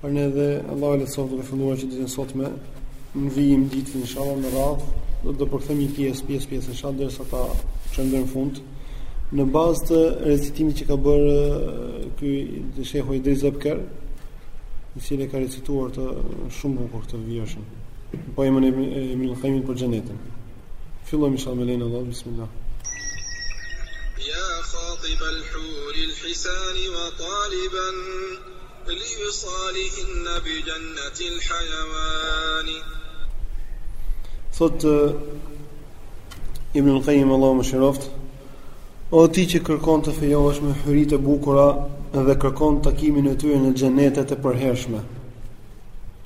Por ne dhe Allahun e lus sot të filluar që ditën e sotme në vijim ditë inshallah në radhë do të përkthejmë pjesë pjesë pjesë inshallah derisa ta çojmë deri në fund në bazë të recitimit që ka bërë ky shehu Idris Ebker i cili ka recituar shumë bukur këtë vjeshën poemën e Ibn Qayyim për xhenetin fillojmë inshallah me lejen e Allah bismillah Ja khatib al-hur al-hisan wa taliban Thotë Ibn al-Qayyim Allahu e mëshiroftë O ti që kërkon të fejohesh me hyrit e bukura dhe kërkon takimin e tyre në xhenetet e përhershme.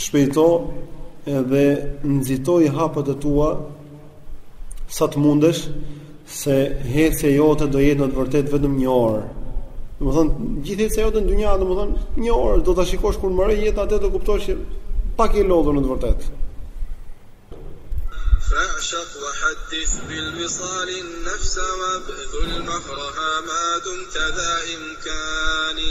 Shpejto dhe nxitoji hapat e tua sa të mundesh se hecja jote do jetë në të vërtetë vetëm një orë. Domethënë, gjithë hecja jote në dynjë, domethënë, një orë do ta shikosh kur mbaron jeta atë do kuptosh që pak je lodhur në të vërtetë. Fa'shaq wa hadith bil wisal an-nafs wa bdhul mahraha ma dumta dha imkani.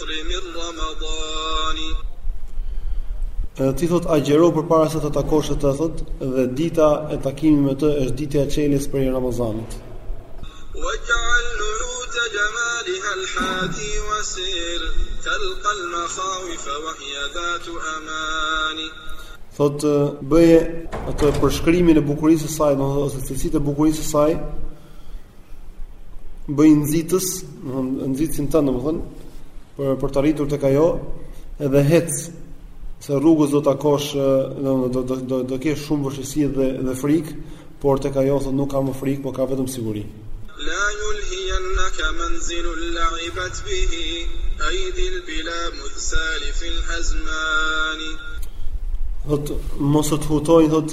Ti thot agjëro përpara se ta takosh atë thot dhe dita e takimit me të është ditja e çeljes prej Ramazanit. Thot bëje atë përshkrimin e bukurisë së saj, domethënë ose cilësitë e bukurisë së saj, bëj nxitës, domthonë nxitësin tënd domthonë për për të arritur tek ajo dhe hec se rrugës do takosh domthonë do do do do kesh shumë vështirësi dhe dhe frikë, por tek ajo thotë nuk ka më frikë, por ka vetëm siguri. La yulhiyannaka manzilu la'ibat bihi aydi al-bila mudh salif al-azman. Thotë mos të hutojnë thotë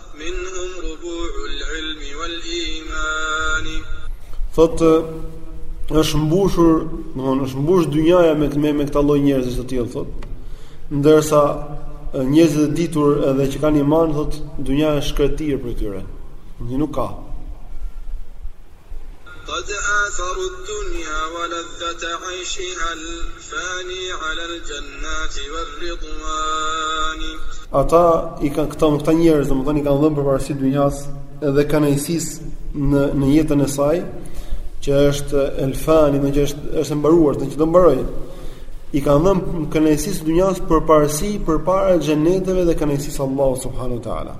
Minhum rubu'ul ilmi wal imani. Thotë është mbushur, domthonë është mbush dynjaja me me, me këta lloj njerëzish të tillë thotë. Ndërsa njerëzit e ditur edhe që kanë iman thotë dynjaja është shkretirë për tyre. Një nuk ka. Qad atharu ad-dunya wa ladhata 'ayshiha al-fani 'ala al-jannati war-ridwani. Ata i kanë këta, këta njerëz domethënë i kanë dhënë përparësi dynjas dhe kënaqësisë në në jetën e saj që është elfani, do të thotë është është e mbaruar, do të thotë do mbarojë. I kanë dhënë kënaqësisë së dynjas përparësi përpara xheneteve dhe kënaqësisë së Allahut subhanuhu teala.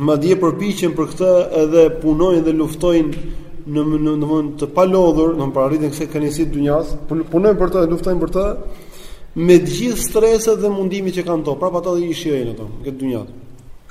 Madje përpiqen për këtë edhe punojnë dhe luftojnë në në domthon të palodhur, domthon për arritjen e kësaj kënaqësi të dynjas, punojnë për të, luftojnë për të me të gjithë streset dhe mundimet që kanë këto, prapë ata i shijojnë ato, këtë dynja.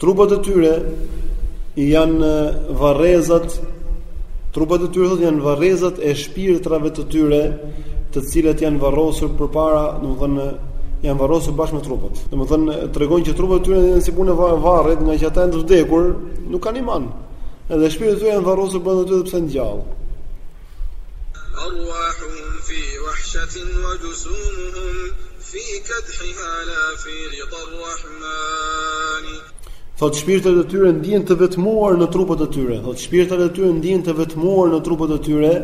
Trupat e tyre janë varrezat trupat e tyre janë varrezat e shpirtrave të tyre, të cilat janë varrosur përpara, domethënë janë varrosur bashkë me trupat. Domethënë tregon që trupat e tyre janë si puna e varrit, nga që ata janë të vdekur, nuk kanë iman. Edhe shpirtrat e tyre janë varrosur brenda tyre sepse janë gjallë. Arwahuhum fi wahshatin wa jusumuhum fi kadhiha la fi rida rrahmani. Thotë shpirtrat e tyre ndihen të vetmuar në trupat e tyre. Thotë shpirtrat e tyre ndihen të vetmuar në trupat e tyre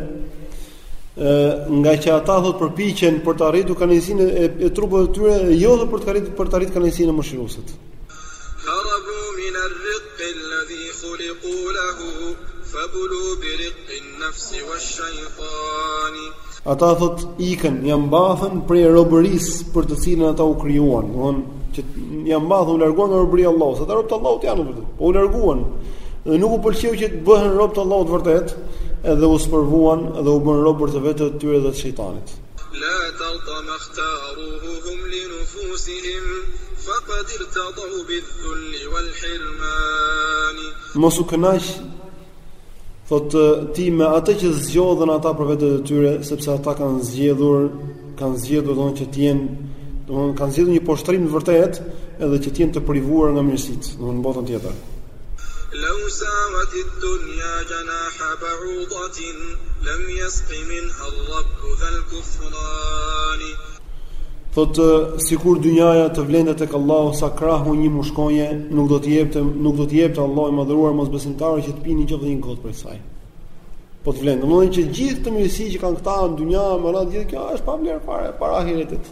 nga që ata thot përpiqen për të arritur kënaqësinë e, e trupave të tyre, jo thotë për të arritur për të arritur kënaqësinë e Mëshiruesit. Harabu min ar riqq alladhi khuliqu lehu fabulu bi riqq an nafs wash shejtani. Ata thotë ikën, ia mbathën prej robërisë për të cilën ata u krijuan, domethënë që ia mbathën u larguan nga robëria e Allahut, ata robt Allahut janë, po u larguan. Dhe nuk u pëlqeu që të bëhen robt Allahut vërtet, edhe u sprovuan dhe u bënë robër të vetes së tyre dhe të shejtanit. tarda ma ikhtaruhu hum li nufusihim faqad irtadau bidh-dhulli wal-hirmani. Mos u kënaq, thotë, ti me atë që zgjodhën ata për vetet e tyre, sepse ata kanë zgjedhur, kanë zgjedhur domthonë që të jenë, domthonë kanë zgjedhur një poshtërim të vërtetë, edhe që të jenë të privuar nga mirësitë, domthonë në botën tjetër. Lau sawat ad-dunya janaha ba'udatin lam yasq minha ar-Rabb dhal kufran. Thotë, Sikur dynjaja të vlente tek Allahu sa krahu i një mushkonje, nuk do t'i jepte, nuk do t'i jepte Allahu i Madhëruar mosbesimtarëve që të pinin qoftë edhe një gotë prej saj. Po të vlente, domethënë që gjithë këtë mirësi që kanë këta në dynja, megjithatë gjithë kjo është e pavlerë fare para ahiretit.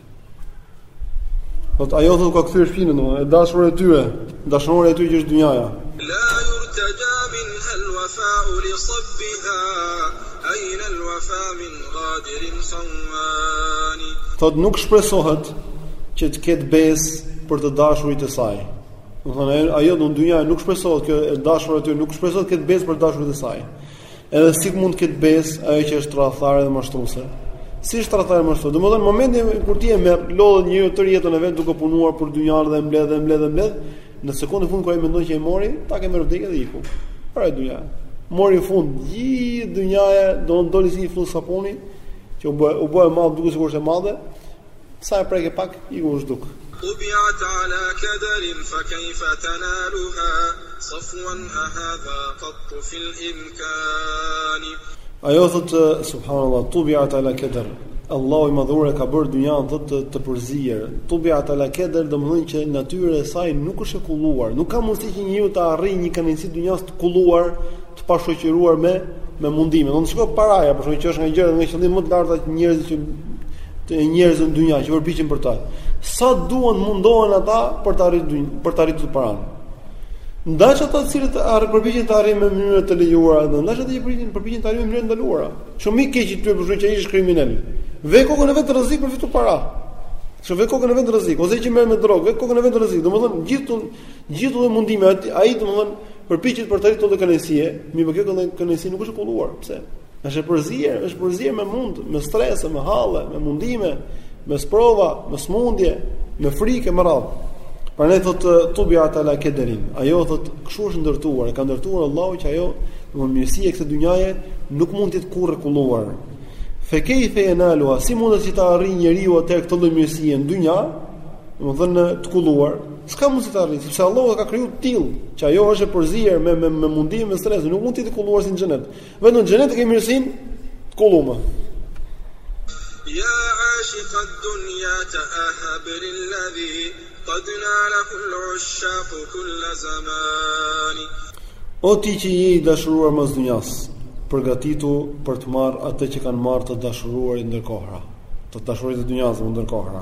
Thotë ajo thotë ka kthyer shpinën domethënë, e dashura e tyre, dashnorja e tyre që është dynjaja. La yurtaja min hal wafa li sabbiha aina al wafa min ghadir khawan. Thotë nuk shpresohet që të ketë besë për të dashurit e saj. Domethënë ajo dynjaja nuk shpresohet kjo e dashura e tyre, nuk shpresohet të ketë besë për dashurit e saj. Edhe si mund të ketë besë ajo që është tradhtare dhe mashtruese? Si është tradhtare dhe mashtruese? Domethënë momentin kur tjetri lodhet një tërë jetën e vet duke punuar për dynjan dhe mbledh dhe mbledh dhe mbledh, në sekondën e fundit kur ai mendon që e mori, ta ke merr vdekje dhe iku. Para dyja. Mori fund gjithë dynjaja, domethënë doli si një flluskë sapuni që u bë u bë e madh duket sikur është e madhe. Sa e preke pak, iku u zhduk. Tubiat ala kadarin fa kejfa tanaluha Safwan a hadha qattu fil imkani. Ajo thotë, subhanallah, tubiat ala kadar, Allahu i Madhëruar e ka bërë dynjanë, thotë, të, të përzier. Tubiat ala kadar domethënë që natyra e saj nuk është e kulluar, nuk ka mundësi që njeriu të arrijë një kënaqësi të dynjasë të kulluar, të pashoqëruar me me mundime. Domethënë paraja, për shembull që është nga gjërat nga qëllimet më të larta që njerëzit që të njerëzit në dynjë që përpiqen për ta. Sa mundohen ata për të arritur për të arritur paranë. Edhe ata të cilët arrin përpiqen të arrijnë në mënyra të lejuara, edhe ata që përpiqen përpiqen të arrijnë në mënyra të ndaluara. Edhe më i keqi i tyre për shembull që është kriminel. Ve kokën e vet rrezik për t'fitu para. Për shembull ve kokën e vet rrezik, ose që merr me drogë, ve kokën e vet rrezik. Domethënë gjithë Gjithë lloj mundimi, ai domthon përpiqet për të arritur këtë kënaqësi, mirëpo kjo kënaqësi nuk është e kulluar. Pse? Është e përzier, është përzier me mund, me stres, me halle, me mundime, me sprova, me smundje, me frikë me radhë. Prandaj thot Tubiat ala kederin, ajo thot kshu është ndërtuar, e ka ndërtuar Allahu që ajo, domthon mirësia e kësaj dynjaje nuk mund të jetë kurrë e kulluar. Fe kejfe e nalua, si mundet që ta arri njeri ju atër këtë lëmjësi e në dynja, më dhënë të kulluar, S'ka mundësi ta arrijë, sepse Allahu e ka krijuar të tillë, që ajo është e përzier me me, me mundim me stres, nuk mund të jetë e kulluar si në xhenet. Vetëm në xhenet ke mirësinë të kulluar. Ja ashiq ad-dunya ta'ahab lilladhi qad nala kull ushaq kull zaman. O ti që je i dashuruar mas dunjas, përgatitu për të marrë atë që kanë marrë të dashuruarit ndër kohëra, të dashuruarit e dunjas ndër kohëra.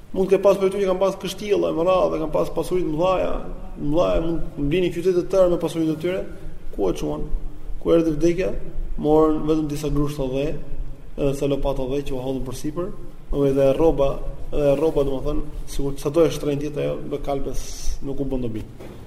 Mund të ketë pas prej tyre që kanë pas kështjella me radhë dhe kanë pas pasuri të mëdha, të mëdha mund të blinin qytete të tëra me pasurinë e tyre, ku e çuan? Kur erdhi vdekja? Morën vetëm disa grushta dhe edhe ca lopata dhe që u hodhën përsipër, edhe rroba, dhe rroba domethënë sikur sado e shtrenjtë të jetë ajo do kalbet nuk u bën dobi.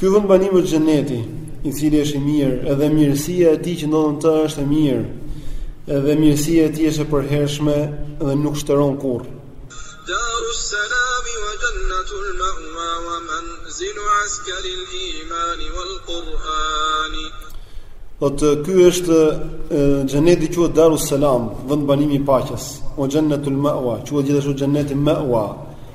Ky vendbanim është xheneti, i cili është i mirë, edhe mirësia e tij që ndodhet në të është e mirë, edhe mirësia e tij është e përhershme dhe nuk shteron kurrë. Thotë, ky është xheneti quhet Darus Salam, vendbanimi i paqes, ua xhenetul Ma'wa, quhet gjithashtu xheneti Ma'wa.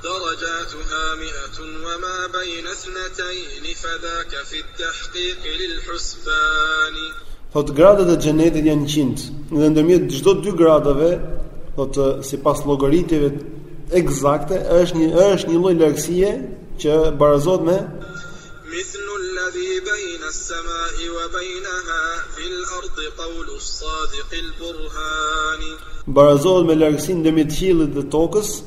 Darajatuha mi'atun wa ma bejne ithnatejni fa dhaka fi tahqiqi lil husbani. Thotë gradat e Xhenetit janë njëqind, dhe ndërmjet çdo dy gradave, thotë sipas llogaritjeve ekzakte, është një është një lloj largësie që barazohet me, Mithlu alladhi bejne as-samai wa bejneha fil ardi qawlu as-sadiqi al-burhani. Barazohet me largësinë ndërmjet qiellit dhe tokës.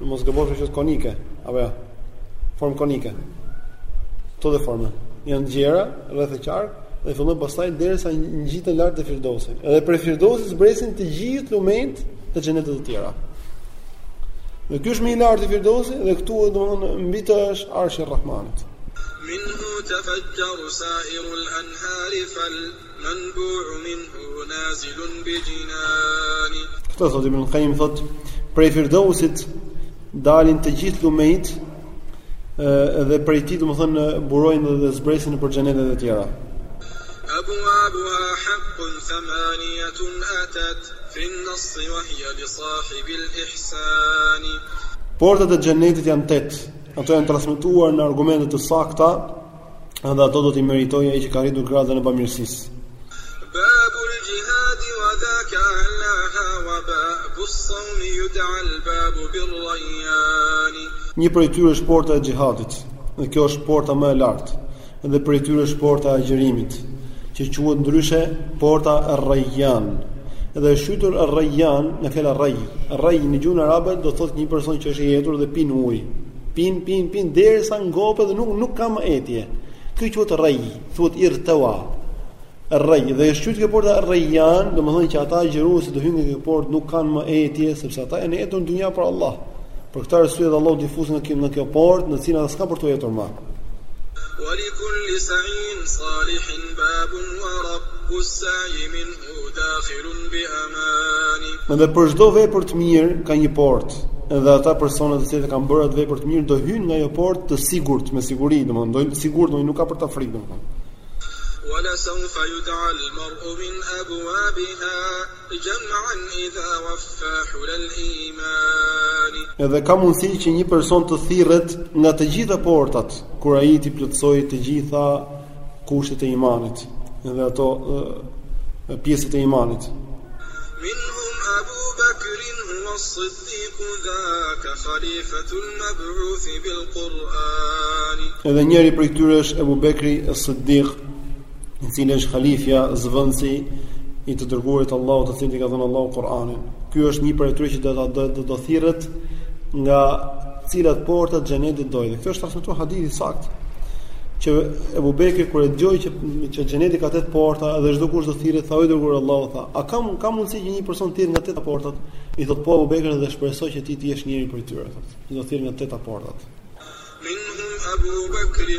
Në mos gaboj që është konike, apo ja, jo? formë konike. Këto lloj forma, janë gjera, rreth e qark, dhe fillon pastaj derisa ngjiten lart te Firdosi. Edhe prej Firdosi zbresin të gjithë lumenjt të xheneteve të tjera. Dhe ky është më i larti Firdosi dhe këtu është domethënë mbi të është Arshi i Rahmanit. Minhu tafajjaru sa'irul anhar fal Këto thotë Ibn Kajim thotë prej firdausit dalin të gjithë lumejt dhe prej tij domethënë burojnë dhe zbresin nëpër xhenete të tjera. Portat e xhenetit janë tetë, ato janë transmetuar në argumente të sakta, Edhe ato do t'i meritojë ai që ka arritur gradën e bamirësisë. Babul jihad wa dhaka alaha wa babus sawm yud'a al-bab bir-rayyan. Një prej tyre është porta e xhihadit, dhe kjo është porta më e lartë. Dhe prej tyre është porta e agjërimit, që quhet ndryshe porta e Rayyan. Dhe është quajtur er-Rayyan nga fjala Ray. Ray në gjuhën arabe do thotë një person që është i etur dhe pin ujë. Pin, pin, pin, deri sa ngopet dhe nuk, nuk ka më etje. Kjo quhet rej, thuhet irtëva. Rej, dhe është quajt kjo porta Rejan, domethënë që ata agjëruesit do hyjnë nga kjo portë nuk kanë më etje, sepse ata janë etur në dunja për Allah. Për këtë arsye dhe Allah do i fusë nga kjo, nga kjo portë, në të cilën s'ka për t'u etur më. Wa li kulli sa'in salihin babun wa rabbu sa'i minhu Dhe për çdo vepër të mirë ka një portë, dhe ata persona të cilët e kanë bërë atë vepër të mirë do hyjnë nga ajo portë të sigurt, me siguri, domethënë do jenë të sigurt, domethënë nuk ka për ta frikë domethënë. Edhe ka mundësi që një person të thirret nga të gjitha portat kur ai t'i plotësojë të gjitha kushtet e imanit dhe ato pjesët e imanit. Minhum Abu Bakrin huwa as-Siddiku dhaka khalifatu al-mab'uthi bil-Kur'ani. Edhe njëri prej tyre është Abu Bekri as-Siddik, i cili është khalifja, zëvendësi i të dërguarit të Allahut, të cilit i ka dhënë Allahu Kur'anin. Ky është një prej tyre që do ta do të thirret nga cilat porta të xhenetit do. Dhe kjo është transmetuar hadith i saktë që Abu Bekri kur e dëgjoi që që xheneti ka tetë porta dhe çdo kush do thirret tha o i dërguar i Allahut tha a ka ka mundësi që një person të thirret nga tetë portat i thot po Abu Bekri dhe shpresoj që ti të jesh njëri prej tyre thot që do thirret nga tetë portat minhum Abu Bekri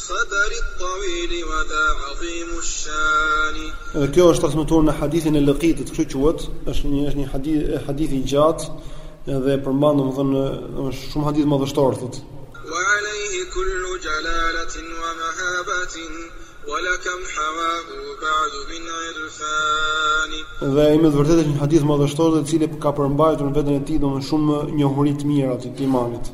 Khabar il tawil wa dha azim al shan. Dhe kjo është transmetuar në hadithin e Lëkitit, kështu quhet, është një është një hadith hadith i gjatë dhe përmban domethënë është shumë hadith madhështor thotë. Wa alayhi kullu jalalatin wa mahabatin wa lakam hawahu ba'd min irfan. Dhe ai me të vërtetë është një hadith madhështor dhe i cili ka përmbajtur në veten e tij domethënë shumë njohuri të mira të imanit.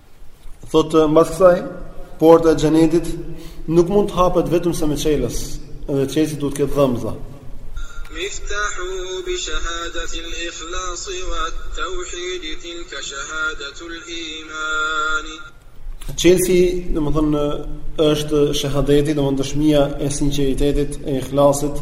Thotë mbas kësaj, porta e xhenetit nuk mund të hapet vetëm se me çelës, dhe çelësi duhet të ketë dhëmbëza. Miftahu bi shahadati al-ikhlas wa tawhid tilka shahadatu al-iman. Çelësi, domethënë është shahadeti, domethënë dëshmia e sinqeritetit, e ikhlasit,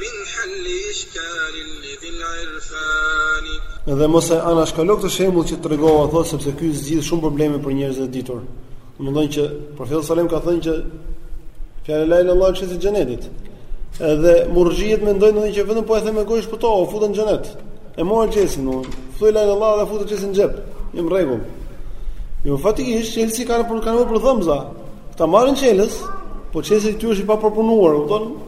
Min halli ishkalin li dhil irfani. Dhe mos e anashkalo këtë shembull që tregova thotë sepse ky zgjidh shumë probleme për njerëzit e ditur. Domethënë që profeti sallallahu alajhi wasallam ka thënë që fjala la ilaha illallah është çelësi i xhenetit. Edhe murxhiet mendojnë domethënë që vetëm po e them me gojë shpëtova, u futën në xhenet. E mora çelësin unë. Thuaj la ilaha illallah dhe fute çelësin në xhep. Në rregull. Jo faktikisht që çelësi ka nevojë për ka nevojë për dhëmza. Këta marrin çelës, po çelësi i tyre është i papërpunuar, kupton?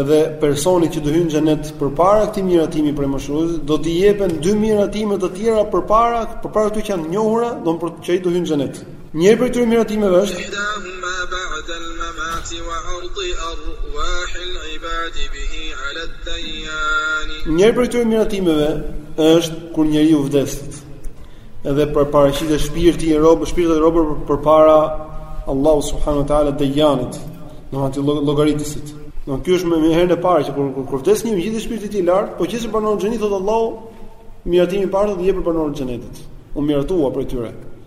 Edhe personit që do hyjë në xhenet përpara këtij miratimi prej mëshiruesit do t'i jepen dy miratime të tjera përpara përpara këtij që janë të njohura, domthonë që ai do hyjë në xhenet. Një prej këtyre miratimeve është Njëri prej këtyre miratimeve është kur njeriu vdes. Edhe paraqitet shpirti i rob, shpirti i robërve përpara Allahu subhanahu wa taala dejanit, domethënë llogaritësit. Domethënë ky është në herën e parë që kur kur, kur vdes njeriu ngjitet shpirti i tij lart, po qe se banor i xhenetit thot Allahu, miratimi i parë do t'u jepet banorëve të xhenetit. U miratua për tyre.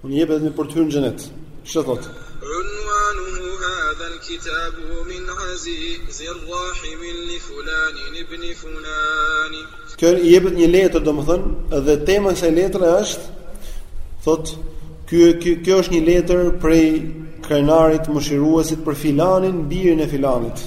Ku i jepet leje për të hyrë në xhenet. Ç'të thot? Unwanuhu hadha al-kitab min aziz ar-rahim li fulan ibn fulan. Ku i jepet një letër, domethënë, dhe tema e kësaj letre është thot ky ky kjo është një letër prej krenarit mëshiruesit për filanin birin e filanit.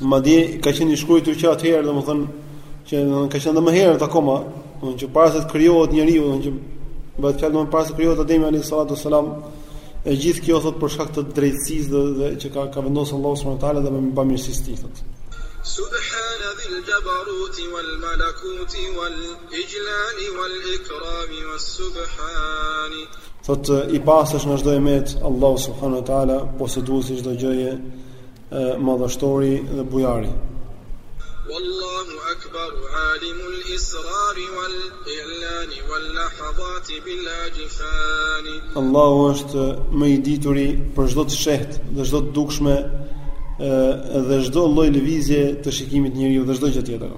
Madje ka qenë i shkruajtur që atëherë, domethënë që ka qenë edhe më herët akoma, domethënë që para se të krijohet njeriu, domethënë që bëhet fjalë domethënë para se krijohet Ademi alayhi salatu sallam, e gjithë kjo thot për shkak të drejtësisë dhe, dhe që ka ka vendosur Allahu subhanahu wa taala dhe bamirësisë tij thot. Subhan dhil jabarut wal malakut wal ijlal wal ikram was subhan. Thot i pastër është nga çdo e metë Allahu subhanahu wa taala, poseduesi i çdo gjëje, madhështori dhe bujari. Wallahu Akbar Alimul Israr Wal Ilan Wal Lahazat Bil Ajfan Allahu është më i dituri për çdo të shehtë dhe çdo të dukshme dhe çdo lloj lëvizje të shikimit te njeriu dhe çdo gjë tjetër.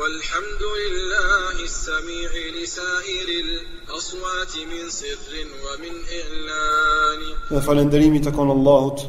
Walhamdulillahi sami'i li sa'iril aswati min sirrin wa min i'lan. Dhe falënderimi i takon Allahut,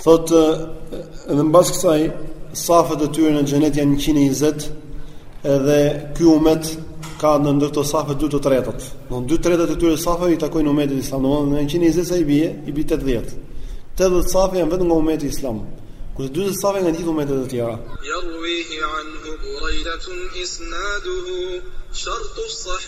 Thot edhe mbas kësaj safet e tyre në xhenet janë 120 edhe ky umet ka ndër këto safe dy të tretat. Në dy tretët e tyre safeve i takojnë umetit islam, domethënë në 120 sa i bie, i bie 80. 80 safe janë vetëm nga umeti islam. Kurse 40 safe nga gjithë umetet e tjera. Yarwihi anhu Buraidatun isnaduhu shartu sahih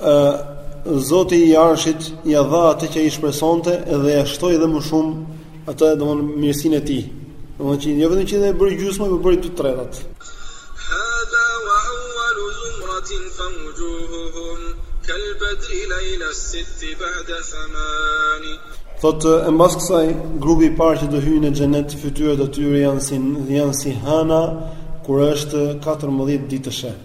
Ë Zoti i Arshit ia dha atë që ai shpresonte dhe ia shtoi edhe më shumë atë domthon mirësinë e tij. Domthon që jo vetëm që e bëri gjysmë, por bëri dy tretat. Hadha wa awwal zumratin fa wujuhuhum kal badri layla sitt ba'da thaman. Thotë, e mbas kësaj, grupi i parë që do hyjë në xhenet, fytyrat e tyre janë si janë si hëna kur është katërmbëdhjetë ditëshe.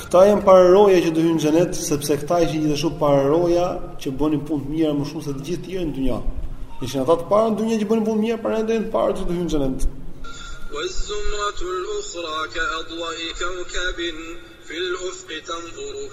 Këta janë pararoja që do hyjnë në xhenet, sepse këta ishin gjithashtu pararoja që bënin punë të mira më shumë se të gjithë të tjerët në dynja. Ishin ata të parë në dynja që bënin punë të mira, prandaj janë të parë që do hyjnë në xhenet.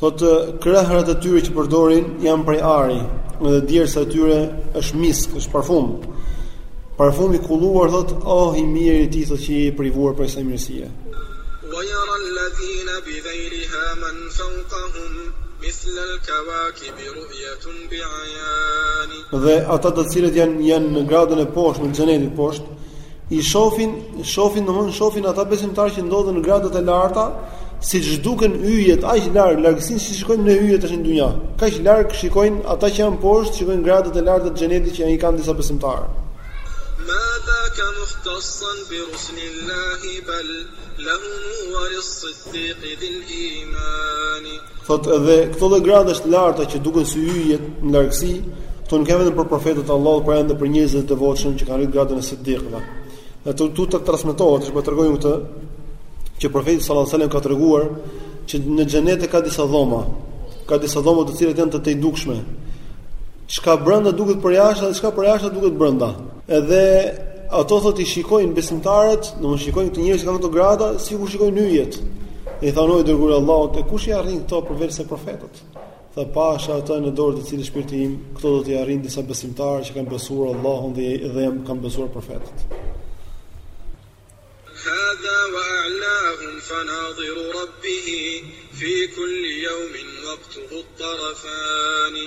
Thotë, krehrat e tyre që përdorin janë prej ari, dhe djersa e tyre është misk, është parfum. Parfum i kulluar, thotë, Oh i mjeri ti, thotë, që je i privuar prej kësaj mirësie. Dhe ata të cilët janë janë në gradën e poshtme në xhenet poshtë, I shofin, shofin domthon shofin ata besimtarë që ndodhen në gradat e larta, siç duken yjet aq larg, largësinë si shikojmë ne yjet tash në dynja. Kaq larg shikojnë ata që janë poshtë, shikojnë gradat e larta të xhenetit që i kanë disa besimtarë. Ma dhaka muhtassan bi ruslillahi bal lahum wa Thotë edhe këto lloj gradash të larta që duken si yje në largësi, këto nuk janë vetëm për profetët e Allahut, por janë edhe për njerëzit e devotshëm që kanë arritur gradën e siddiqëve. Dhe këtu transmetohet, siç po tregojmë këtë, që profeti sallallahu alajhi wasallam ka treguar që në xhenet ka disa dhoma, ka disa dhoma të cilat janë të tejdukshme. Çka brenda duket përjashta dhe çka përjashta duket brenda. Edhe ato thotë i shikojnë besimtarët, do të shikojnë këto njerëz që kanë këto grada, sikur shikojnë yjet. I thanë o i dërguari Allahut, e kush i arrin këto përveç se profetët? Tha pasha atë në dorë të cilit shpirti im, këto do t'i arrin disa besimtarë që kanë besuar Allahun dhe dhe kanë besuar profetët. Hadha wa a'lahum fa nadhiru rabbihi fi kulli yawmin waqtuhu at-tarafani.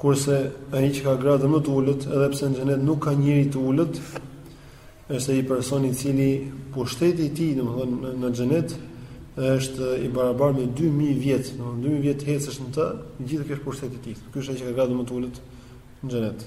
Kurse ai që ka gradën më të ulët, edhe pse në xhenet nuk ka njeri të ulët, është ai person i cili pushteti i tij, domethënë në xhenet, është i barabartë me dy mijë vjet, domethënë dy mijë vjet ecësh në të, gjithë ky është pushteti i tij. Ky është ai që ka gradën më të ulët në xhenet.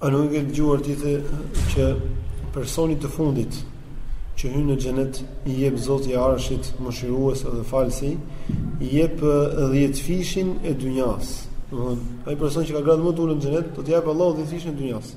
A nuk e ke dëgjuar ti që personit të fundit që hyn në xhenet i jep Zoti i Arshit mëshirues dhe falësi, i jep 10 fishin e dynjas. Domethënë, ai person që ka gradën më të ulët në xhenet, do t'i jap Allahu 10 fishin e dynjas.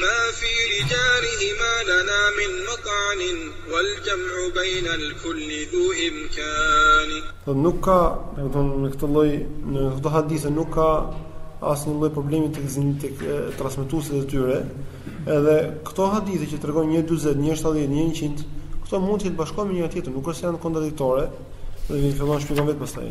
Ma fi rijalihi ma lana min mat'anin wal jam'u bejna al kulli dhu imkani. Thotë nuk ka, domethënë në këtë lloj, në këto hadithe nuk ka asnjë lloj problemi tek tek transmetuesit e tyre, edhe këto hadithe që tregojnë një 40, një 70, një 100, këto mund të bashkohen me njëra tjetrën, nuk është se janë kontradiktore, dhe fillon shpjegon vetë pastaj.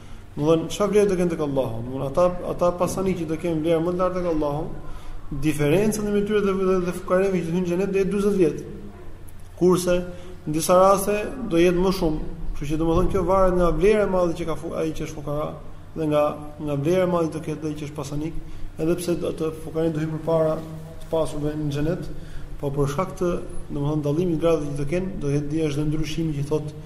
Domthon, çfarë vlerë do kenë tek Allahu? Domthon, ata ata pasanikë që do kenë vlerë më të lartë tek Allahu, diferenca ndërmjet tyre dhe dhe, dhe fukarave që hyjnë në xhenet do jetë 40 vjet. Kurse në disa raste do jetë më shumë, kështu që domthon kjo varet nga vlera e madhe që ka ai që është fukara dhe nga nga vlera e madhe të ketë dhe ai që është pasanik, edhe pse ato fukarenjtë do hyjnë përpara të pasurve në xhenet, po për shkak të domthon dallimit të gradave që do kenë, do jetë dhe ai ndryshimi që thotë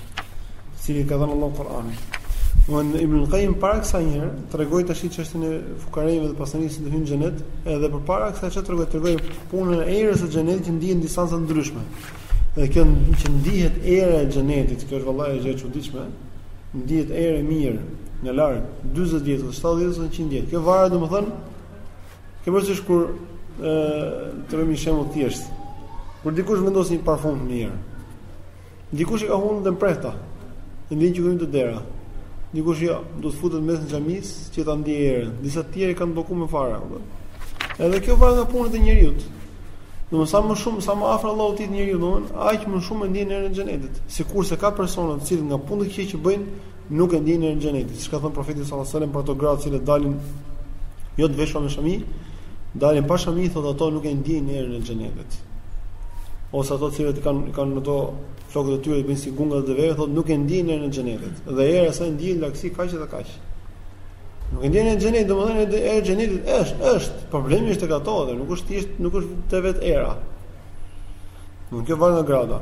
Cili ka dhënë Allahu Kur'anin. Von Ibn al-Qayyim para kësaj një herë tregoi tash çështjen e fukarave dhe pasanisë që do hyjnë në xhenet, edhe përpara kësaj çfarë tregoi, tregoi punën e erës së xhenetit që ndihet në distanca të ndryshme. Dhe kjo që ndihet era e xhenetit, kjo është vallahi gjë e çuditshme, ndihet erë e mirë në larg 40 vjet ose 70 vjet ose 100 vjet. Kjo varet domethënë kjo është sikur kur ë të marrim shembull të thjeshtë. Kur dikush vendos një parfum të mirë, Dikush i ka hundët e mprehta. E ndjen që te dera. Dikush jo, duhet të futet mes xhamisë që ta ndiejë erën. Disa të tjerë i kanë bllokuar me fare. Edhe kjo varet nga punët e njeriu. Domethënë sa më shumë, sa më afër Allahut të jetë njeriu, domethënë aq më shumë e ndjen erën e xhenetit. Sikurse ka persona të cilët nga punët e këqija që bëjnë, nuk e ndjejnë erën e xhenetit, siç ka thënë profeti sallallahu alajhi wasallam për ato gra të cilat dalin jo të veshura me shami, dalin pa shami, thotë ato nuk e ndjejnë erën e xhenetit. Ose ato të cilat kanë kanë ato flokët e tyre i bëjnë si gunga të deves, thotë nuk e ndjejnë erën e xhenetit. Dhe era e saj ndjehet në largësi kaq edhe kaq. Nuk e ndjejnë erën e xhenetit, domethënë edhe era e xhenetit është, është. Problemi është tek ato, nuk është thjesht, nuk është te vet era. Nuk e vallë grada.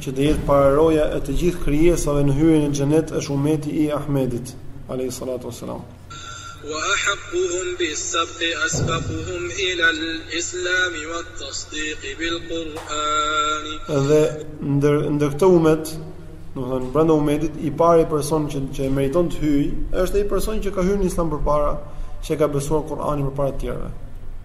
që do jetë pararoja e të gjithë krijesave në hyrjen e xhenetit është ummeti i Ahmedit, alejhi salatu ue selam. Wa ahaqquhum bis-sabqi asbaquhum ila al-islami wat-tasdiqi bil-Kur'ani. Dhe ndër ndër këtë ummet, domethënë brenda ummetit, i pari person që që e meriton të hyjë është ai person që ka hyrë në Islam përpara, që e ka besuar Kur'anin përpara të tjerëve.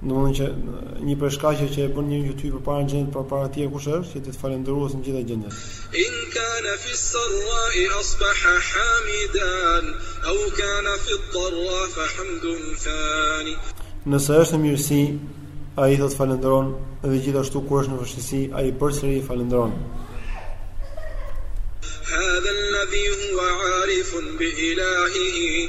Domethënë që një prej shkaqeve që e bën njeriun të hyjë përpara në xhenet përpara të tjerëve kush është që të jetë falendërues në gjitha gjendjet. In kana fi sarra i asbaha hamidan, au kana fi dharra fa hamdun thani. Nëse është në mirësi, ai thot falendëron, dhe gjithashtu kur është në vështirësi, ai përsëri falendëron. Hadhe lëdhi hua arifun bi ilahihi,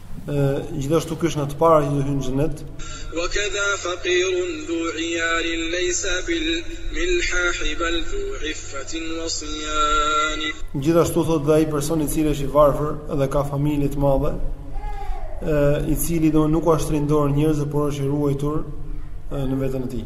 Gjithashtu ky është nga të parët që do hyjnë në xhenet. Wa kadha faqirun dhu iyal laysa bil milhah bal dhu iffat wa siyan. Gjithashtu thotë dhe ai person i cili është i varfër dhe ka familje të madhe, i cili domethënë nuk ua shtrin dorë njerëzve por është i ruajtur në veten e tij.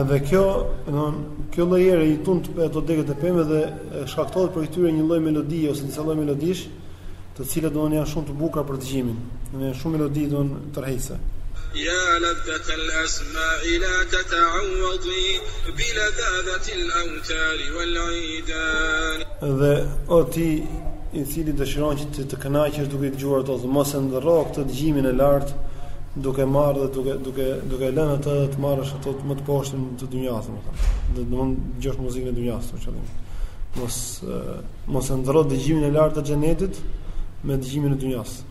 Edhe kjo, domthonë, kjo lloj ere i tund ato degët e pemëve dhe shkaktohet prej tyre një lloj melodie ose disa lloj melodish, të cilat domthonë janë shumë të bukura për dëgjimin, domthonë janë shumë melodi domthonë tërheqëse. Dhe, o ti, i cili dëshiron që të të kënaqesh duke i dëgjuar ato, mos e ndërro këtë dëgjimin e lartë, duke marrë dhe duke duke duke lënë atë dhe të marrësh atë më të poshtin të dynjasë, domethënë. Domethënë të dëgjosh muzikën e dynjasë domethënë. Mos mos e ndërro dëgjimin e lartë të xhenetit me dëgjimin e dynjasë.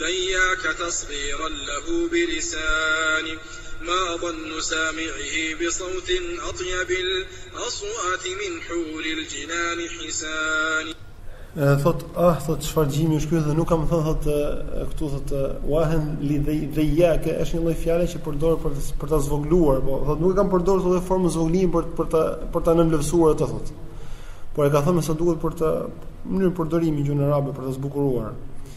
Dhajjaka tasghiran lehu bi lisani ma dhannu sami'ihi bi sawtin atyabil aswati min huril jinani hisani. Thotë, ah, thotë, çfarë dëgjimi është ky dhe nuk kam thënë, thotë, këtu, thotë, wahen li dhajjaka, është një lloj fjale që përdoret për për ta zvogëluar, po, thotë, nuk e kam përdorur këtë lloj forme zvogëlimi për për ta për ta nënvlerësuar atë, thotë. Por e ka thënë me sa duket për të në mënyrë përdorimi në gjuhën arabe për ta zbukuruar.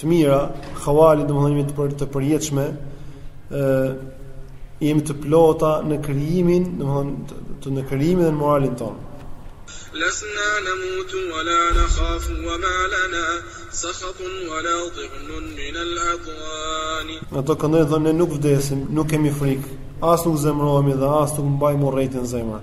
të mira, havalid domethënë jemi të për të përjetshme, ë jemi të plota në krijimin, domethënë të në krijimin dhe në moralin tonë. Lasna namutu wa la nakhafu wa ma lana sakhatun wa la dighnun min al-adghan. Ato këndojnë thonë ne nuk vdesim, nuk kemi frikë, as nuk zemërohemi dhe as nuk mbajmë urrejtje në zemra.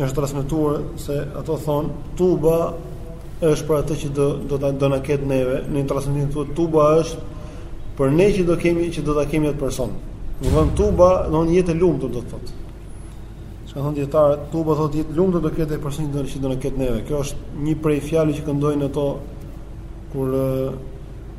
Është transmetuar se ato thon Tuba është për atë që do do ta do na ketë neve, në një transmetim thotë Tuba është për ne që do kemi që do ta kemi atë person. Do të thonë Tuba, do një jetë e lumtur do të thotë. Çka thon dijetarët, Tuba thotë jetë të lumtur do ketë ai person që do na ketë neve. Kjo është një prej fjalëve që këndojnë ato kur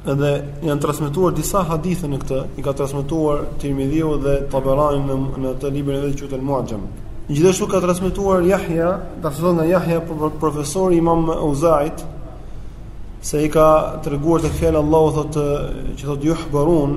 Edhe janë transmetuar disa hadithe në këtë, i ka transmetuar Tirmidhiu dhe Taberani në në atë librin e vet që quhet Mu'jam. Gjithashtu ka transmetuar Yahya, dashur nga Yahya profesori i Imam Euzait, se i ka treguar tek fjala e Allahut thotë që thotë yuhbarun,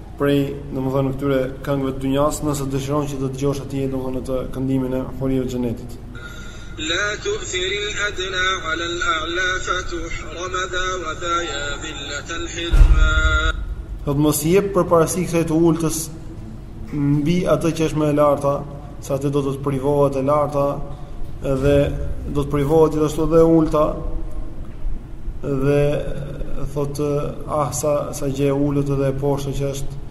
prej domethënë këtyre këngëve të dynjasë nëse dëshiron që të dëgjosh atje domethënë atë këndimin e hurive të xhenetit. La tu'thiri l'adna ala l'a'la fa tuhrama dha wa dha ya dhillata l'hirman. Thotë mos i jep përparësi kësaj të ultës mbi atë që është më e larta, se aty do të të privohet e larta dhe do të privohet gjithashtu dhe e ulta dhe thotë ah sa sa gjë e ulët dhe e poshtër që është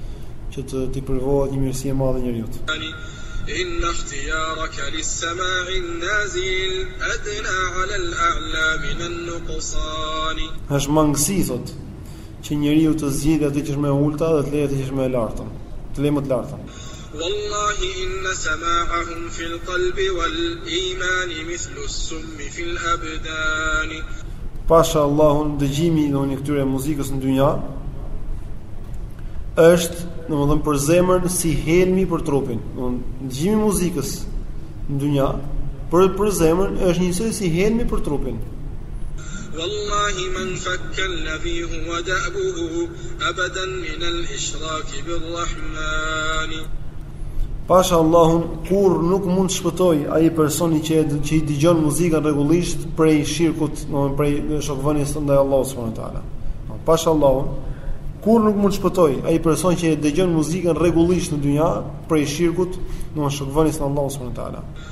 që të t'i privohet një mirësi e madhe njeriut. In ikhtiyarak lis-sama'i nazil adna 'ala al-a'la min an-nuqsan. Është mangësi thotë që njeriu të zgjidhë atë që është më e ulta dhe të lejë atë që është më e larta. Të lejë më të lartën. Wallahi inna sama'ahum fil qalbi wal imani mithlu s-summi fil abdani. Pasha Allahun dëgjimi domethënë i këtyre muzikës në dynja është domethënë për zemrën si helmi për trupin. Domethënë dëgjimi i muzikës në dynja për për zemrën është njësoj si helmi për trupin. Wallahi ma nfakka alladhi huwa da'buhu Abadan min al ishrak bir Rahmani. Pash Allahun kurr nuk mund të shpëtojë ai personi që që i dëgjon muzikën rregullisht prej shirkut, domthonë prej shokëvënies ndaj Allahut subhanahu wa taala. Pash Allahun kurr nuk mund të shpëtojë ai person që e dëgjon muzikën rregullisht në dynja prej shirkut, domthonë shokëvënies ndaj Allahut subhanahu wa taala.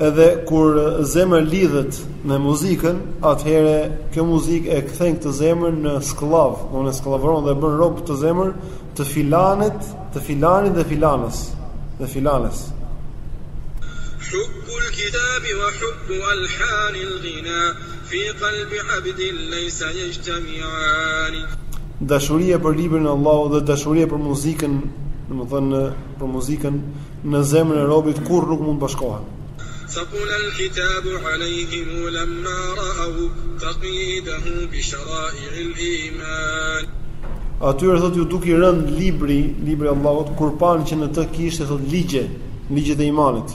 Edhe kur zemra lidhet me muzikën, atëherë kjo muzikë e kthen këtë zemër në skllav, do të thotë skllavëron dhe bën rob këtë zemër të filanit, të filanit dhe filanes, dhe filanes. Hubbul kitab wa hubbu alhanil ghina fi qalbi abdin leysa yejtami'an. Dashuria për librin e Allahut dhe dashuria për muzikën, domethënë për muzikën, Në zemrën e robit kurrë nuk mund të bashkohen. Thaqula al-kitabu 'alejhim lamma ra'au taqyidahu bi shara'i al-iman. Atyre thotë iu duk i rëndë libri, libri i Allahut, kur panë që në të kishte thotë ligje, ligjet e imanit.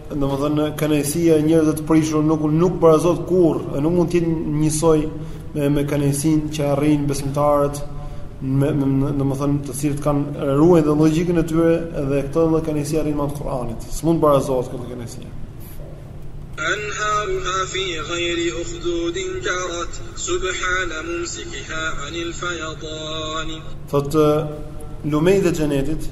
Domethënë kënaqësia e njerëzve të prishur nuk nuk barazohet kurrë, e nuk mund të jetë njësoj me me kënaqësinë që arrijnë besimtarët me domethënë të cilët kanë ruajtur dhe logjikën e tyre dhe këtë lloj kënaqësie arrijnë me Kur'anin. S'mund të barazohet kjo kënaqësi. Anharuha fi ghayri ukhdudin jarat subhana mumsikiha anil fayadan. Thotë lumenjtë e xhenetit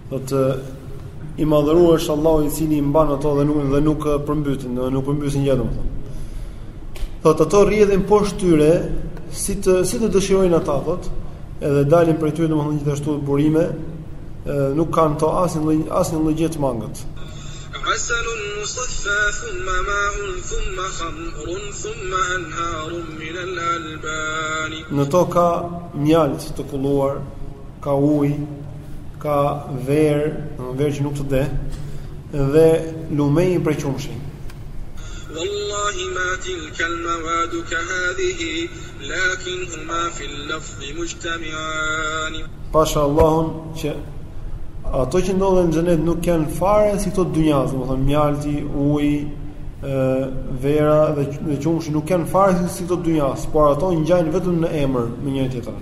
Thotë i madhëruar është Allahu i cili i mban ato dhe nuk dhe nuk përmbytin, dhe nuk përmbysin gjë domethënë. Thotë ato rrjedhin poshtë tyre si të si të dëshirojnë ata thotë, edhe dalin prej tyre domethënë gjithashtu burime, nuk ka në to asnjë lloj asnjë lloj gjëje të mangët. Asalun musaffa thumma ma'un thumma khamrun thumma anharun min al-alban. Në to ka mjaltë të kulluar, ka ujë, ka verë, domethënë verë që nuk të deh, dhe lumenj prej qumështi. Wallahi ma tilka al-mawad ka hadhihi, lakin huma fi al-lafz mujtami'an. Pasha Allahun që ato që ndodhen në xhenet nuk janë fare si këto dynjas, domethënë mjalti, uji, vera dhe dhe qumshti nuk janë fare si këto dynjas, por ato ngjajnë vetëm në emër me njëri tjetrin.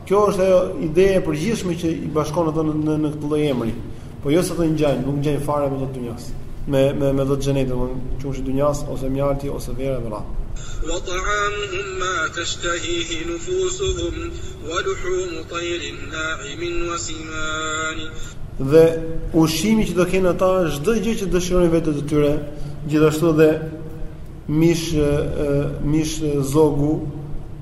Kjo është ajo ide e përgjithshme që i bashkon ato në në, në këtë lloj emri. Po jo se të ngjajnë, nuk ngjajnë fare me ato të dynjas. Me me me ato të xhenetit, domethënë qumshti i dynjas ose mjalti ose vera e me radhë. Wa ta'amuhum ma tashtahihi nufusuhum wa luhum tayrin na'imin wa siman. Dhe ushqimi që do kenë ata është çdo gjë që dëshirojnë vetet e tyre, gjithashtu dhe mish mish zogu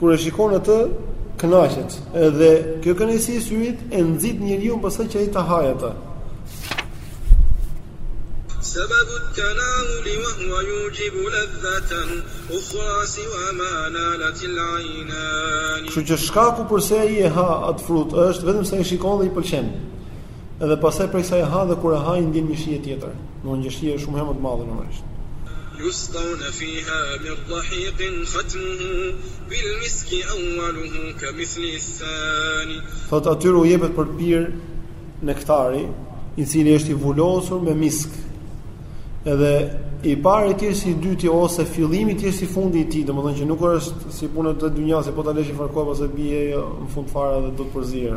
Kur e shikon atë, kënaqet. Edhe kjo kënaqësi e syrit e nxit njeriu pastaj që ai ta hajë atë. Sebebu at-tanawul wa huwa yujibu ladhatan ukhra siwa ma nalat al-aynan. Kështu që shkaku përse ai e ha atë frut është vetëm se e shikon dhe i pëlqen. Edhe pastaj prej se e ha dhe kur e ha i ndjen një shije tjetër. Domthonë një shije shumë herë më të madhe normalisht. Yusqawna fiha min rahiqin khatmuhu bil miski awwaluhu kamithli ath-thani. Thotë atyre u jepet për të pirë nektari, i cili është i vulosur me misk. Edhe i pari i tij është si i dyti ose fillimi i tij është si fundi i tij, domethënë që nuk është si puna e dynjasë, po ta lësh njëfar kohe pastaj bie në fund fare dhe do të përzier.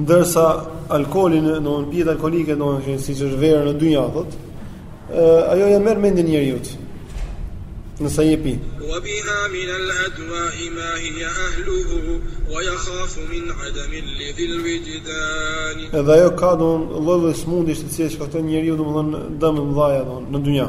Ndërsa alkooli, domthonë pijet alkoolike, domthonë siç është vera në dynja thotë ajo ja merr mendjen e njeriut. Nëse ai e pi. Edhe ajo ka domthonë lloj lloj sëmundjesh të cilat shkaktojnë njeriut domthonë dëme të mëdha ajo në dynja.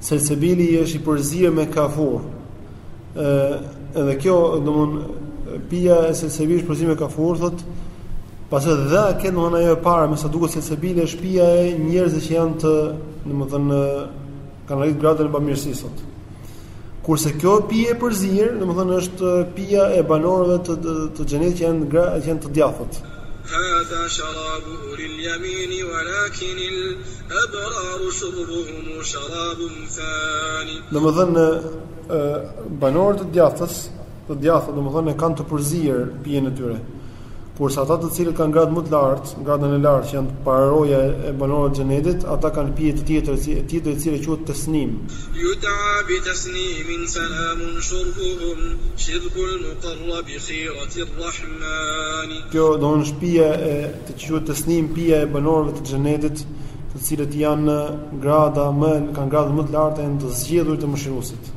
Selsebili është i përzier me kafur. ë Edhe kjo, domthon pija e selsebilit është përzier me kafur, thot pastaj dhe ajo ke domthon ajo e para, më sa duket selsebili është pija e njerëzve që janë të, domthon kanë arrit gradën e bamirësisë thot. Kurse kjo pije e përzier, domethënë është pija e banorëve të të xhenetit që janë gra-, që janë të djathtët. Hadha sharabu ulil yamin walakin al abrar shurbuhum sharabun thani. Domethënë banorët e djathtës, të djathtë domethënë kanë të përzier pijen e tyre. Kurse ata të cilët kanë gradë më të lartë, gradën e lartë që janë pararoja e banorëve të xhenetit, ata kanë pije të tjetër, tjetër e cila quhet tesnim. Yud'a bi tesnimin sanamun shurbuhum shirbul muqarrabi khiratir Rahmani. Kjo do të thonë është pija e të që quhet tesnim, pija e banorëve të xhenetit, të cilët janë grada më kanë gradë më të lartë janë të zgjedhurit e mëshiruesit.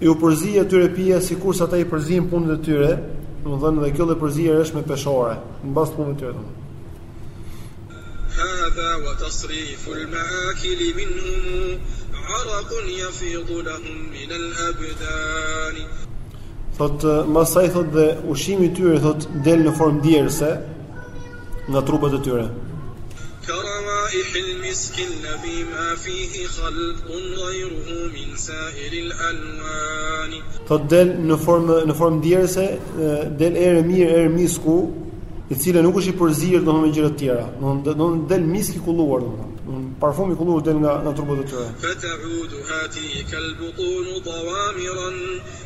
Iu përzi atyre pija sikurse ata i përzien punët e tyre, domethënë dhe kjo lloj përzierje është me peshore, në bazë të punëve të tyre domethënë. Hadha wa tasrifu al-ma'akil minhum 'araqun yafid lahum min al-abdan. Thotë, mbasaj thotë dhe ushqimi i tyre thotë del në formë djerse, nga trupat e tyre. Thotë del në formë në formë djerse del erë e mirë erë misku i cili nuk është i përzierë domthonë me gjëra të tjera do të del misk i kulluar domthonë parfum i kulluar del nga nga trupat e tyre.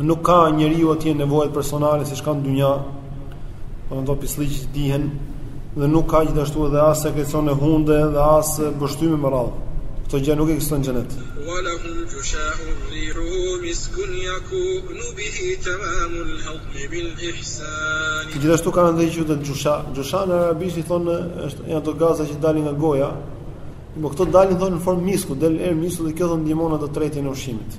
Nuk ka njeri atje nevojat personale siç kanë në dynja, do të thotë pislliqe të dihen dhe nuk ka gjithashtu edhe as sekrecione hunde dhe as bështyme me radhë. Këto gjëra nuk ekzistojnë në xhenet. Walahum jushaun rihuhu miskun yakunu bihi tamamul hadmi bil ihsan. Gjithashtu kanë ndaj që të jusha, jusha në arabisht i thonë është janë ato gaza që dalin nga goja. Po këto dalin thonë në formë misku, del er misku dhe kjo do ndihmojë atë tretjen e ushqimit.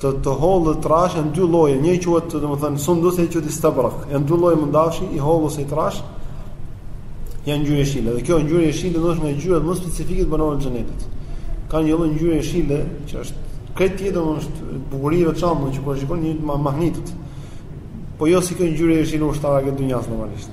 të të hollë dhe trashë janë dy lloje, një quhet domethënë sundus e quhet istabrak. Janë dy lloje mëndafshi, i hollë ose i trashë. Janë ngjyrë jeshile. Dhe kjo ngjyrë jeshile është një ngjyrë më specifike e banorëve të xhenetit. Ka një lloj ngjyrë jeshile që është krejt tjetër është bukuri e veçantë që po e shikon të mahnit. Po jo si kjo ngjyrë jeshile ushtarake e dynjas normalisht.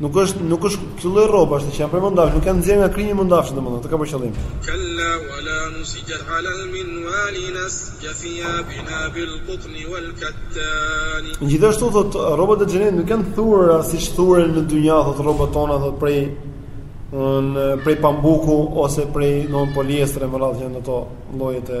Nuk është nuk është ky lloj rrobash që janë prej mëndafshi, nuk janë nxjerrë nga krimbi i mëndafshit domethënë, këtë ka për qëllim. Kalla wala nusijat ala al minwali nasja thiyabina bil qutn wal kattan. Gjithashtu thot rrobat e xhenetit nuk janë të thurura siç thuren në dynja thot rrobat tona thot prej un prej pambuku ose prej non poliestre me radhë janë ato llojet e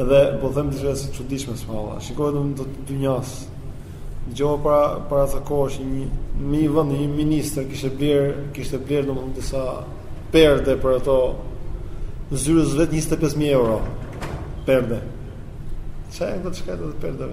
Edhe po them diçka të çuditshme subhanallahu. Shiko domethënë të dynjasë. Dëgjova para para sa kohësh një në një vend një ministër kishte bler, kishte bler domethënë disa perde për ato zyrës së vet 25000 euro. Perde. Çfarë do të shkojë ato perde?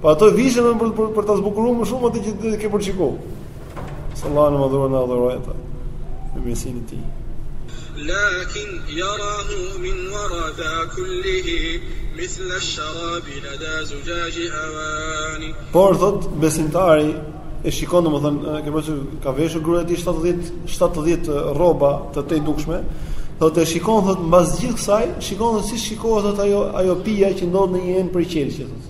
Po ato vishën për për, për ta zbukuruar më shumë atë që do të ke për qejf. Sallallahu alaihi wasallam na dhuroftë ato. Me mirësinë e tij. Lakin yarahu min wara da dhaka kullihi mithl ash-sharab lada zujaj awan. Por thot besimtari e shikon domethën ka pasur ka veshur gruaja e tij 70 70 rroba të tejdukshme thot e shikon thot mbas gjithë kësaj shikon se si shikohet ajo ajo pija që ndodhet në një enë prej qelqi thot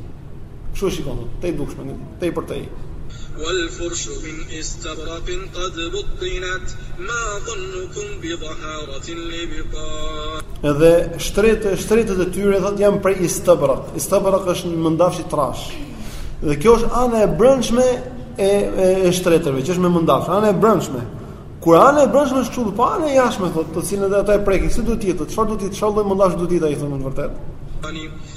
Kështu e shikon, tejdukshme, tej e përtej. Wal furshu min istabraqin qad buttinat ma dhannukum bi dhaharatin li bitan. Edhe shtretër, shtretërit e tyre thotë janë prej istabraq. Istabraq është një mëndafsh i trashë. Dhe kjo është ana e brendshme e e, e shtretërve, që është me mëndafsh, ana e brendshme. Kur ana e brendshme është kështu, po ana e jashtme thotë, të cilën edhe ata e prekin, si duhet të jetë, çfarë duhet të jetë, çfarë lloj mëndafshi duhet të jetë ai thonë në vërtetë.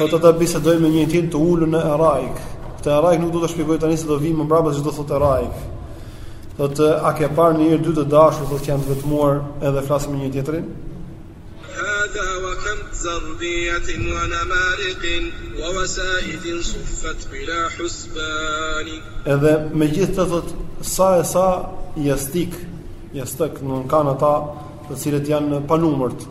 Thotë ata bisedojnë me njëri-tjetrin të ulur në Eraik. Këtë Eraik nuk do ta shpjegoj tani se do vijmë më mbrapa ç'do thotë Eraik. Thotë a ke parë ndonjëherë dy të dashur thotë që janë të vetmuar edhe flasin me njëri-tjetrin? Hada wa kam zarbiyat wa namariq wa wasaid suffat bila husban. Edhe megjithatë thotë sa e sa jastëk, jastëk domthon kanë ata të cilët janë të panumërt.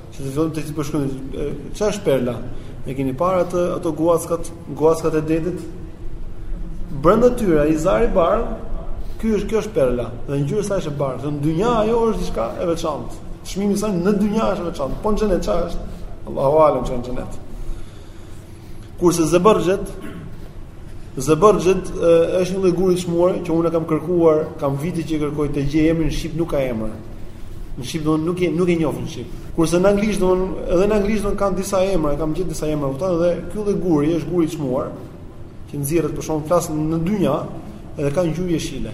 Që të zonë të të përshkëndit. Ça është perla? E keni parë atë, ato guaskat, guaskat e detit? Brenda tyre, ai zari i bardhë, kjo është, kjo është perla. Dhe ngjyra e saj është e bardhë. Në dynja ajo është diçka e veçantë. Çmimi i saj në dynja është e veçantë. Po në xhenet ça është? Allahu alem ça ka në xhenet. Kurse zëbërxhet, zëbërxhet është një lloj guri i çmuar, që unë e kam kërkuar, kam vite që kërkoj të gjej emrin, në shqip nuk ka emër. Në shqip domthon nuk e, nuk e njoh në shqip. Kurse në anglisht, domthon, edhe në anglisht domthon ka disa emra, kam gjetur disa emra, kupton, dhe ky lloj guri është gur i çmuar, që nxirret për shembull flas në dynja, edhe ka ngjyrë jeshile.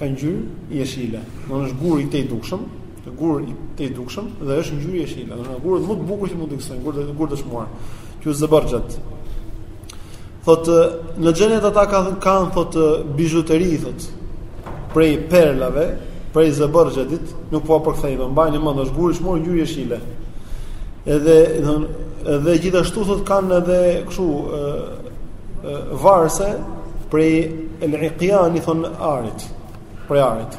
Ka ngjyrë jeshile. Domthon është gur i tejdukshëm, Një gur i tejdukshëm dhe është ngjyrë jeshile, domthon gurët më të bukur që mund të ekzistojnë, gurët e gurë të çmuar. Që është zëbërxhet. Thotë në xhenet ata kanë kanë thotë bijuteri thotë prej perlave, prej zëbërxhetit, nuk po e përkthej, do mbajmë mend është gur i çmuar ngjyrë jeshile. Edhe do edhe gjithashtu thotë kanë edhe kështu ë varse prej el-iqian i thonë arit, prej arit.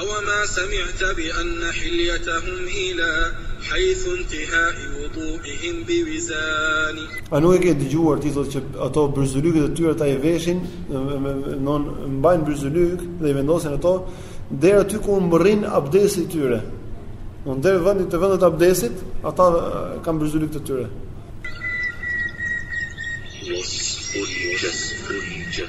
Awama sami'ta bi anna hilyatahum ila haythu intihai wudu'ihim bi wizani. A nuk e ke dëgjuar ti thotë që ato bryzylykët e tyre ata i veshin, domthon mbajnë bryzylykë dhe i vendosin ato deri aty ku mbërrin abdesti i tyre. Domthon deri te vendi, te vendet e abdestit, ata kanë bryzylykët e tyre. Mos fol gjë, fol gjë.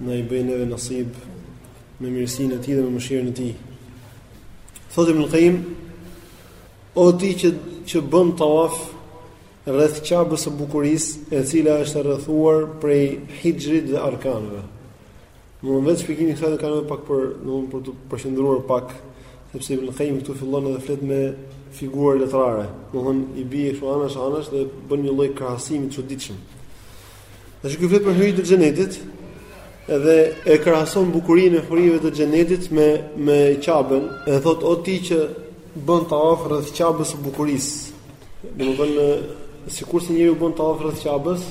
Na i bëjë neve nasib me mirësinë e tij dhe me mëshirën e tij. Thotë Ibn Qayyim, o ti që që bën tawaf rreth Qabës së bukurisë, e cila është e rrethuar prej hijrit dhe arkanëve. Domthon vetë shpjegimi i kësaj ka nevojë pak për, domthon për t'u përqendruar pak, sepse Ibn Qayyim këtu fillon edhe flet me figura letrare. Domthon i bie kështu anash anash dhe bën një lloj krahasimi të çuditshëm. Tash ky flet për hyritë e xhenetit, edhe e krahason bukurinë e hyrive të xhenetit me, me Qabën, e thotë o ti që bën tawaf rreth Qabës së bukurisë. Domethënë, sikurse njeriu bën tawaf rreth Qabës,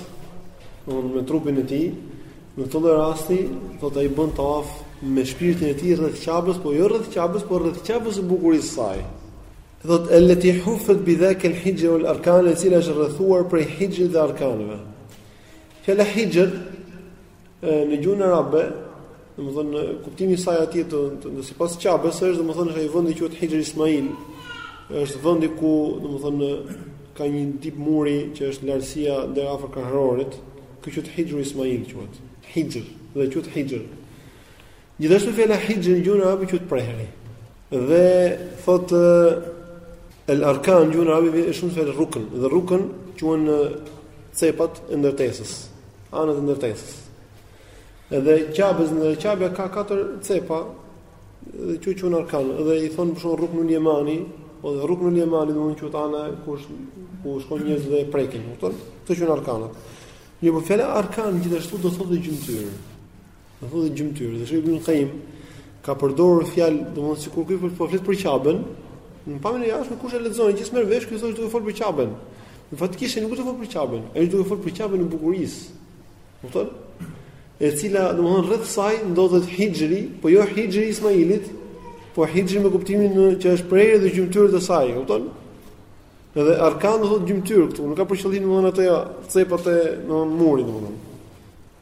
me trupin e tij, në këtë lloj rasti, thotë ai bën tawaf me shpirtin e tij rreth Qabës, po jo rreth Qabës, po rreth Qabës së bukurisë së saj. Thotë elleti huffet bi dhaka al-hijr wal-arkan, e cila është rrethuar prej hijrit dhe arkanëve. Fjala hijr në gjuhën arabe, domethënë kuptimi i saj atje të, të, të sipas Qabes është domethënë ai vendi që quhet Hijr Ismail, është vendi ku domethënë ka një tip muri që është lartësia deri afër kraharorit, kjo quhet Hijr Ismail quhet. Hijr, dhe quhet Hijr. Gjithashtu fjala hijr në gjuhën arabe quhet prehër. Dhe thotë el arkan në gjuhën arabe është shumës fjala rukn, dhe rukn quhen cepat e ndërtesës, anët e ndërtesës. Edhe qabës në qabja ka katër cepa dhe quhen arkan edhe i thonë për shembull ruknul jemani o dhe ruknul jemani dhe mund që të anë ku, ku shkojnë njerëz dhe prekin këto quhen arkanët mirëpo fjala arkan gjithashtu do thotë dhe gjymtyrë Do thotë gjymtyrë. Dhe Sheikh Ibn Qaim ka përdorur fjalë, domethënë sikur ky po flet për Qabën, në pamjen e jashtme kush e lexon, gjithë merr vesh ky thotë duke fol për Qabën. Në fakt ky s'është duke fol për Qabën, ai duke fol për Qabën e bukurisë. Kupton? E cila domethënë rreth saj ndodhet Hijri, po jo Hijri Ismailit, po Hijri me kuptimin që është prehër dhe gjymtyrë të saj, kupton? Edhe arkan do thotë gjymtyrë këtu, nuk ka për qëllim domthonë ato cepat edhe murin domthonë.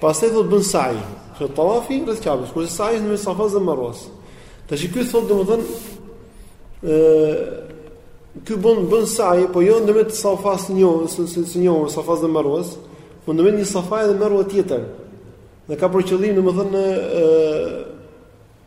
Pastaj thotë bën sa'i, se tawafi rreth Ka'bes, kurse sa'i ndërmjet Safas dhe Marwas. Tashi ky thotë domethënë ë ky bën bën sa'i, po jo ndërmjet Safas së njo, së njohur, Safas dhe Marwas, po ndërmjet një Safa dhe Marwa tjetër. Dhe ka për qëllim domethënë ë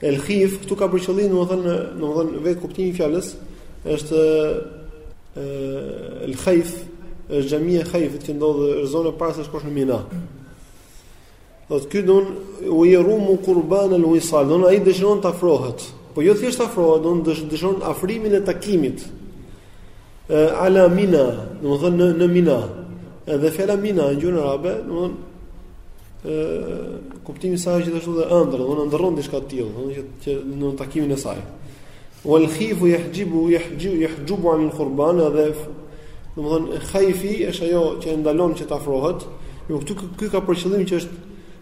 El khif këtu ka për qëllim domethënë domethënë vetë kuptimi i fjalës është El khaif është xhamia e Khaifit që ndodhet, është zona para se të shkosh në Mina. Thotë ky don u jerumu kurban el wisal, don ai dëshiron të afrohet. Po jo thjesht afrohet, don dëshiron afrimin e takimit. Ala mina, domethënë në në mina. Edhe fjala mina në gjuhën arabe, domethënë ë kuptimi i saj gjithashtu dhe ëndërr, domethënë ëndërron diçka të tillë, domethënë takimin e saj. Wal khifu yahjibu yahjibu yahjubu an al-qurban, edhe domethënë khaifi është ajo që e ndalon që të afrohet. Jo këtu ky ka për qëllim që është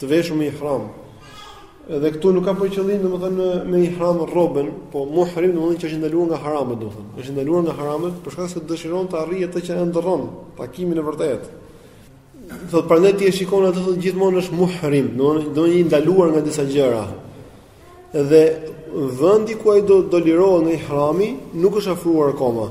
Të veshur me ihram. Edhe këtu nuk ka për qëllim domethënë me ihram rrobën, po muhrim domethënë që është ndaluar nga haramat domethënë. Është ndaluar nga haramat për shkak se dëshiron të arrijë atë që ëndërron, takimin e vërtetë. Thotë prandaj ti e shikon atë thotë gjithmonë është muhrim, domethënë do i ndaluar nga disa gjëra. Dhe vendi ku ai do do lirohet nga ihrami nuk është afruar akoma.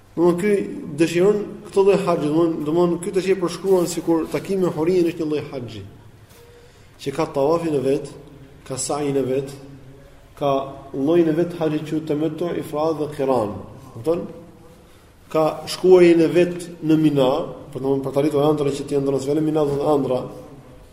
Domthon ky dëshiron këtë lloj haxhi, domthon domthon ky tash e përshkruan sikur takimi me hurin është një lloj haxhi. Që ka tawafin e vet, ka sajin e vet, ka llojin e vet haxhi quhet temetu ifrad dhe qiran. Domthon ka shkuarjen e vet në Mina, për domthon për të arritur ëndrrën që ti ëndërron se vetëm Mina do të ëndrra.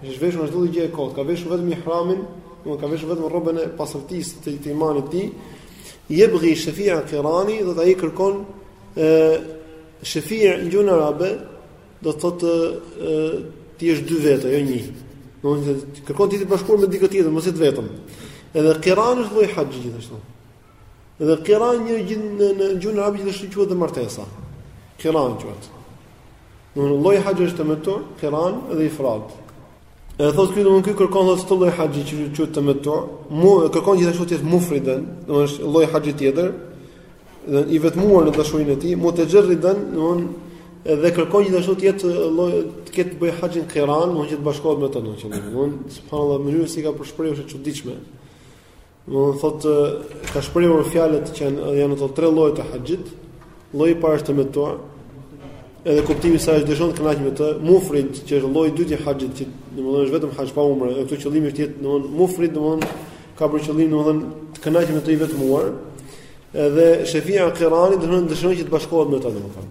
Është zhveshur nga çdo gjë e kotë, ka veshur vetëm ihramin, domthon ka veshur vetëm rrobën e pastërtisë të të imanit të tij. Yabghi shafi'a qirani, thot ai kërkon ë shafi'a në gjuhën arabe, do të thotë të jesh dy vetë, jo një. Domthon kërkon të jetë bashkuar me dikë tjetër, mos jetë vetëm. Edhe qirani është lloj haxhi gjithashtu. Dhe qiran në gjuhën, në gjuhën arabe gjithashtu quhet dhe martesa. Qiran quhet. Do të lloj haxhi është temetu, qiran dhe ifrad. Edhe thotë këtu domun ky kërkon thotë atë lloj haxhi që quhet temetu, mu kërkon gjithashtu të jetë mufriden, do të thotë lloj haxhi tjetër. Dhe i vetmuar në dashurinë e tij, mutexherridan, do të dhe kërkon gjithashtu të jetë lloj të ketë bëj haxhin qiran, do të bashkohet me të domethënë. Do të thotë subhanallahu mënyra si ka shprehur është e çuditshme. Do të thotë ka shprehur fjalët që janë janë ato tre lloje të haxhit, lloji i parë është temetua, edhe kuptimi saj është dëshiron të kënaqet me të, mufrid që është lloji i dytë i haxhit, që domethënë është vetëm haxh pa umre, edhe këtu qëllimi është të jetë domethënë mufrid domethënë ka për qëllim domethënë të kënaqet me të i vetmuar. Edhe shefia Kirani domethënë dëshiron që të bashkohet me të domethënë.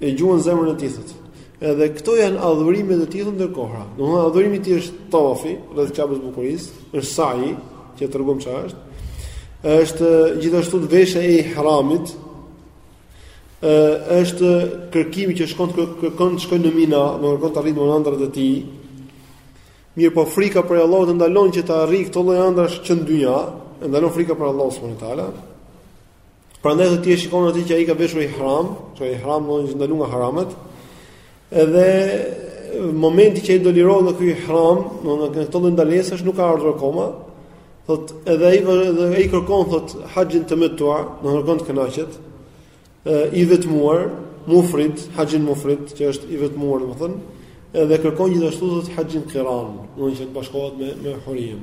E gjuan zemrën e tij thot. Edhe këto janë adhurimet e tij thot ndërkohëra. Domthonë adhurimi i tij është tawafi, rreth Qabes bukurisë, është sa'i, që e treguam çfarë është. Është gjithashtu veshja e ihramit. Ë është kërkimi që shkon të kërkon të shkojë në Mina, do të kërkon të arrijë në ëndrrat e tij. Mirëpo frika për Allah e ndalon që të arrijë këto lloj ëndrrash që në dynja, e ndalon frika për Allah subhanahu wa taala. Prandaj do ti e shikon atë që ai ka veshur ihram, që ai ihram do të ndalojë nga haramet. Edhe momenti që ai do lirohet nga ky ihram, domthon këto lloj ndalesash nuk ka ardhur akoma. Thot edhe ai edhe ai kërkon thot haxhin temetua, domthon kërkon të kënaqet. ë i vetmuar, mufrid, haxhin mufrid, që është i vetmuar domethënë, edhe kërkon gjithashtu thot haxhin qiran, do të bashkohet me me hurin.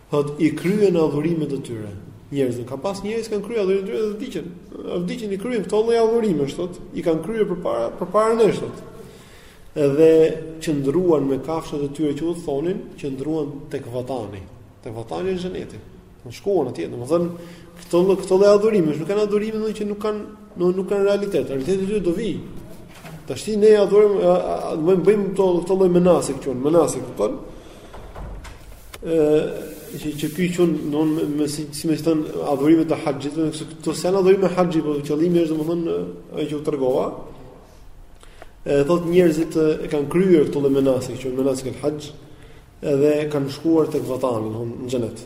Thot i kryen adhurimet e tyre. Njerëz ka pas njerëz që kanë kryer adhurimet e tyre dhe vdiqën. Vdiqën i kryen këto lloj adhurimesh, thot, i kanë kryer përpara përpara nesh, thot. Edhe qëndruan me kafshët e tyre që udhëtonin, qëndruan tek vatani, tek vatani i xhenetit. Domthon shkuan atje, domethënë këto lloj këto lloj adhurimesh, nuk janë adhurime domethënë që nuk kanë nuk nuk kanë realitet. Realiteti i tyre do vi. Tashti ne adhurojmë, më bëjmë këto këto lloj menasik që menasik, kupton? Ëh, që ky quan don me si si me i quan adhurimet e haxhit, do të thotë këto janë adhurime haxhi, por qëllimi është domethënë ajo që ju tregova. Ëh, thot njerëzit e kanë kryer këto menasik, që menasik kanë haxh, edhe kanë shkuar tek vatani, domethënë në xhenet.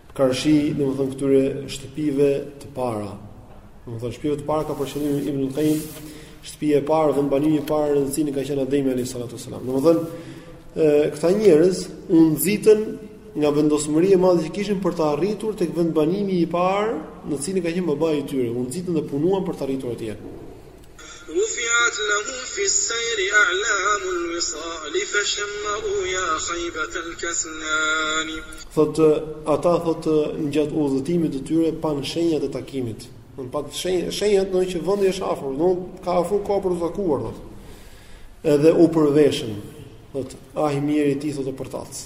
Karshi, domethënë këtyre shtëpive të para. Domethënë shtëpive të para ka për qëllim Ibn Qayyim, shtëpia e parë vendbanimi i parë në cilin ka qenë Ademi alayhis salatu wasalam. Domethënë, këta njerëz u nxitën nga vendosmëria e madhe që kishin për të arritur tek vendbanimi i parë, në cilin ka qenë babai i tyre. U nxitën dhe punuan për të arritur atje. Rufi'at lahum fi s-sejri a'lamu l-wisali feshemmaru ja khejbet el-kesnani. Thotë, Ata, thotë, gjatë udhëtimit të tyre panë shenjat e takimit. Domthonë panë shenjat, shenjat domthonë që vendi është afër, domthonë ka afruar koha për t'u takuar, thotë. Edhe u përveshën. Thotë, Ah i mjeri ti, thotë, o përtac!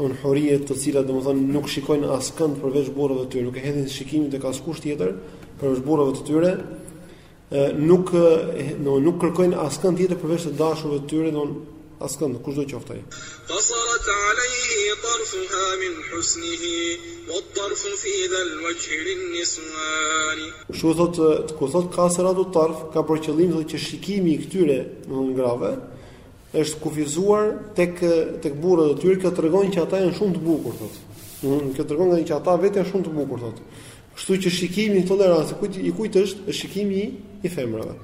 Janë hurije të cilat domethënë nuk shikojnë askënd përveç burrave të tyre, nuk e hedhin shikimin tek askush tjetër përveç burrave të tyre. Nuk do nuk kërkojnë askënd tjetër përveç të dashurve të tyre, don askënd kushdo qoftë ai. Qasarat alayhi tarfuha min husnihi wa tarf fi dhal wajh lin niswan. Kështu thot ku thot qasiratu tarf ka për qëllim thot që shikimi i këtyre, domethënë grave, Është kufizuar tek tek burrat e tyre, kjo tregon që ata janë shumë të bukur thotë. Domthonë kjo tregon edhe që ata vetë janë shumë të bukur thotë. Kështu që shikimi i kujt i kujt është është shikimi i, i femrave.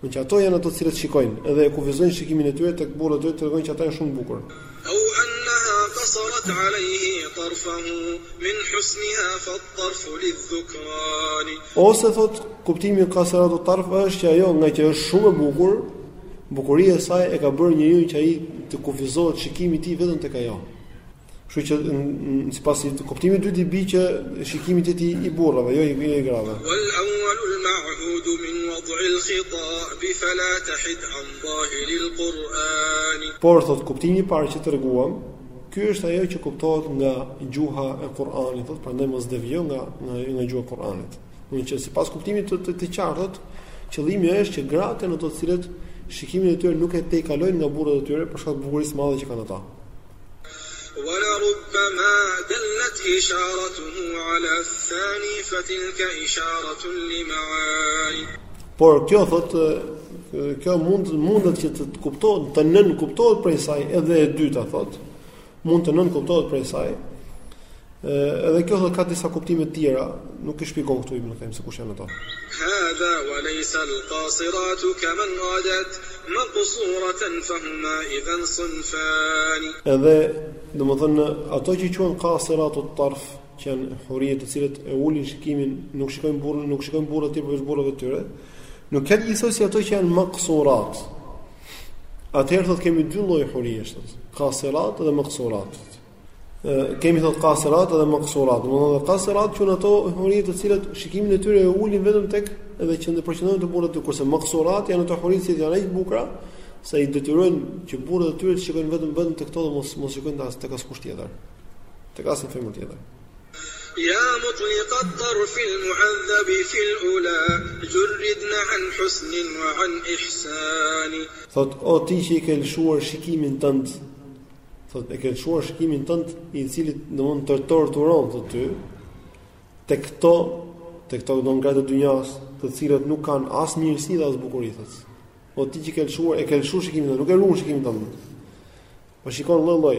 Domthonë që ato janë ato të cilët shikojnë edhe e kufizojnë shikimin e tyre tek burrat e tyre tregon që ata janë shumë të bukur. Au anha qasarat alayhi tarfahu min husniha fa tarf lidhukran. Ose thotë kuptimi i qasiratu tarf është që ajo nga që është shumë e bukur, Bukuria e saj e ka bërë njeriun që ai të kufizohet shikimi i tij vetëm tek ajo. Kështu që sipas kuptimit të dytë i bi që shikimi i tij i burrave, jo i grave. Wal awwal al ma'hud min wad' al khitab fala tahid an zahir al Quran. Por thot kuptimi i parë që treguam, ky është ajo që kuptohet nga gjuha e Kuranit, thot prandaj mos devijo nga nga gjuha e Kuranit. Domthonë që sipas kuptimit të të, të qartë, qëllimi është që gratë janë ato të cilët shikimin e tyre nuk e tejkalojnë nga burrat e tyre për shkak të bukurisë së madhe që kanë ata. Wala rubbama dallat isharatuhu ala thani fa tilka isharatu lima'i. Por kjo thotë kjo mund mundet që të kuptohet, të nënkuptohet prej saj edhe e dyta thotë. Mund të nënkuptohet prej saj. Ë edhe kjo ka disa kuptime të tjera, nuk e shpjegon këtu Ibn Qayyim se kush janë ato. Hadha wa laysa al-qasirat kaman adat maqsuratan fahuma idhan sinfan. Edhe domethënë ato që quhen qasirat at-tarf, që janë hurie të cilat e ulin shikimin, nuk shikojnë burrë, nuk shikojnë burrë tjetër përveç burrave të tyre. Nuk janë njësoj si ato që janë maqsurat. Atëherë thotë kemi dy lloje huriesh, thotë, kasirat dhe maksurat. Kemi thotë kasirat dhe maksurat. Do të thotë kasirat janë ato hurie të cilat shikimin e tyre e ulin vetëm tek edhe që përqendrohen te burrat, kurse maksurat janë ato hurie që janë aq të bukura sa i detyrojnë që burrat e tyre të shikojnë vetëm vetëm tek to dhe mos mos shikojnë as tek askush tjetër. Tek asnjë femër tjetër. Ya mutliqa at-tarf al-mu'adhab fil-ula jurridna an husn wa an ihsan. Thotë, O ti që e ke lëshuar shikimin tënd, thotë, e ke lëshuar shikimin tënd, i cili domon të torturon ty, tek këto, tek këto don gratë e dynjas, të cilat nuk kanë as mirësi dhe as bukuri thotë. O ti që ke lëshuar, e ke lëshuar shikimin tënd, nuk e ruan shikimin tënd. Po shikon lloj lloj.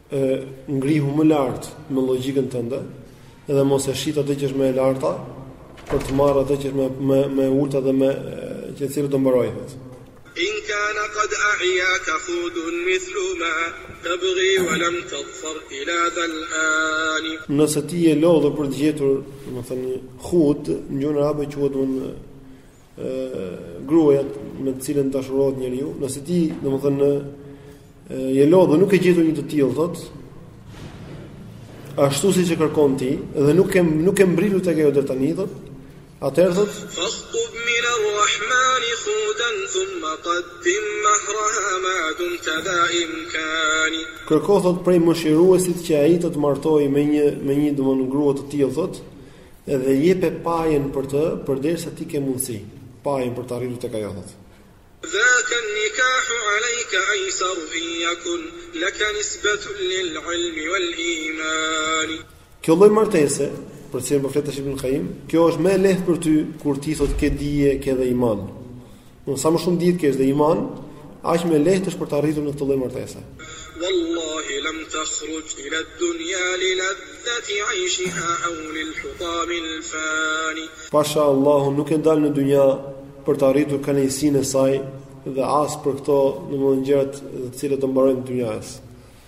E ngrihu më lart me logjikën tënde dhe mos e shit atë që është më e larta për të marrë atë që është më më më e ulta dhe më që e cila do mbarojë thotë. In kana qad a'yaka khudun mithlu ma tabghi wa lam tadhfar ila dhal an. Nëse ti je lodhur për të gjetur, domethënë khud, në gjuhën arabe quhet domethënë gruaja me të cilën dashurohet njeriu, nëse ti, domethënë, je lodh dhe nuk ke gjetur një të tillë, thot, ashtu siç e kërkon ti dhe nuk ke nuk ke mbërritur tek ajo deri tani, thot, atëherë thot, "Fakhtub min ar-Rahman khudan thumma qaddim mahraha ma dumta dha imkan." Kërko thot prej mëshiruesit që ai të të martojë me një me një domon grua të tillë, thot, Dhe jepe pajën për të, përderisa ti ke mundësi, pajën për të arritur tek ajo, thotë. Dhaka an-nikahu 'alejka ejsaru in jekun leke nisbetun lil-'ilmi wal-imani. Kjo lloj martese, për të cilën po flet tash Ibn Kajim, kjo është më e lehtë për ty, kur ti, thotë, ke dije, ke dhe iman. Domon sa më shumë dije të kesh dhe iman, aq më e lehtë është për të arritur në këtë lloj martese. Wallahi lam takhruj ila ad-dunya li ladhati 'ayshiha aw lil hutam al-fani. Pasha Allahun nuk ke dal në dynja për të arritur kënaqësinë e saj dhe as për këto, domethënë gjërat të cilat do mbarojnë të dynjas.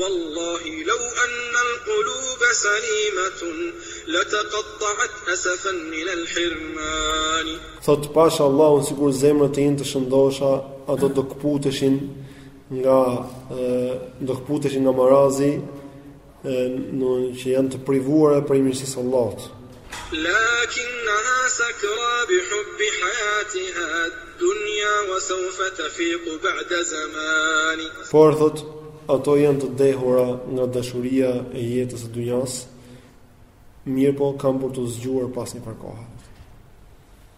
Wallahi law anna al qulub salimatun la taqatta'at asafan min al hirman. Thotë, pasha Allahun sikur zemrat të jenë të shëndosha, ato do këputeshin nga, do këputeshin nga marazi Në që janë të privuar prej mirësisë Allahut. Lakinnaha sakra bi hubbi hajatiha dunja wa saufa tufiku ba'da zamani. Por thot, ato janë të dehura nga dashuria e jetës së dunjas, mirëpo kanë për t'u zgjuar pas një far kohe.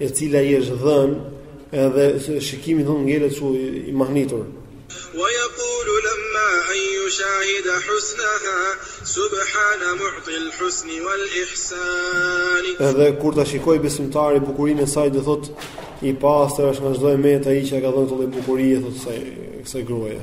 e cila i është dhënë edhe shikimi thotë ngelet kështu i mahnitur. Wa yaqulu lamma an yushahida husnaha subhan mu'ti al-husn wal-ihsan. Edhe kur ta shikojë besimtari bukurinë e saj do thotë i pastër është nga çdo e metë ai që ka dhënë këtë lloj bukurie thotë kësaj kësaj gruaje.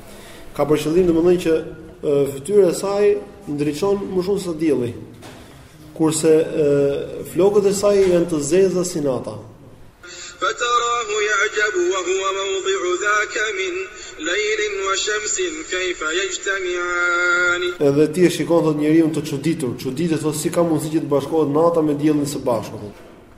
Ka për qëllim domethënë që fytyra e saj ndriçon më shumë se dielli. Kurse flokët e saj janë të zeza si nata. Fatarahu ya'jabu wa huwa mawdi'u dhaka min laylin wa shamsin kayfa yajtami'an. Edhe ti e shikon thot njeriun të çuditur, çuditet thot si ka mundësi që të bashkohet nata me diellin së bashku.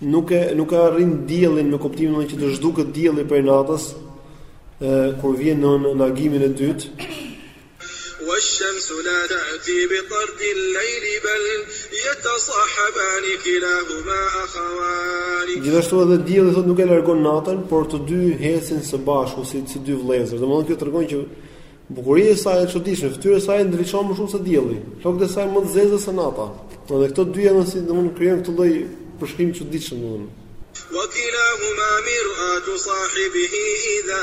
Nuk e nuk e arrin diellin në kuptimin që të zhduket dielli prej natës, ë kur vjen në në agimin e dytë. Wa shamsu la ta'ti bi tardi al-layl bal yatasahaban kilahuma akhawan. Gjithashtu edhe dielli thotë nuk e largon natën, por të dy ecin së bashku si si dy vëllezër. Domethënë kjo tregon që Bukuria e saj është e çuditshme, fytyra e saj ndriçon më shumë se dielli, flokët e saj më të zeza se nata. Edhe këto dy janë si domthonë krijojnë këtë lloj përshkrimi të çuditshëm domthonë. Wa kilahuma mir'atu sahibihi idha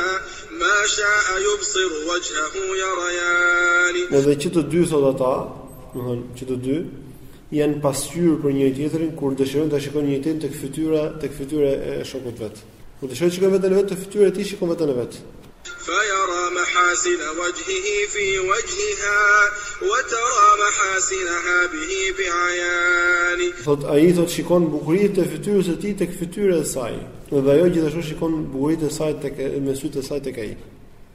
ma sha'a yubsir wajhahu yarayani. Edhe që të dy thotë ata, domthonë që të dy janë pasqyrë për njëri-tjetrin kur dëshirojnë ta shikojnë njëri-tjetrin tek fytyra, tek fytyra e shokut vet. Kur dëshiron të shikojë veten e vet te fytyra e tij shikon veten e vet. Fayara mahasin wajhihi fi wajhiha wa tara mahasinaha bihi bi ayani. Thot ai thot shikon bukuritë e fytyrës së tij tek fytyra e saj dhe ajo gjithashtu shikon bukuritë e saj tek me sytë e saj tek ai.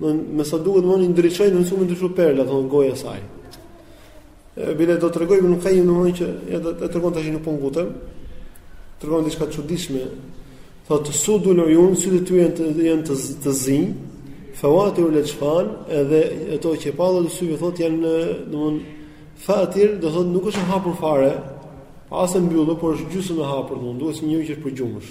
Domethënë me sa duket domethënë ndriçojnë shumë ndryshe perla thon goja e saj. E bile do tregoj më pas në mënyrë që e do të tregon tash në pungutem. Tregon diçka të çuditshme. Thot sudul uyun, sytë e tyre të janë të të zinj. Fawatirul ajfan, edhe ato qepallat e syve thot janë domthon fatir, domthon nuk është e hapur fare, as e mbyllur, por është gjysmë e hapur, domthon duket si një që është përgjumësh.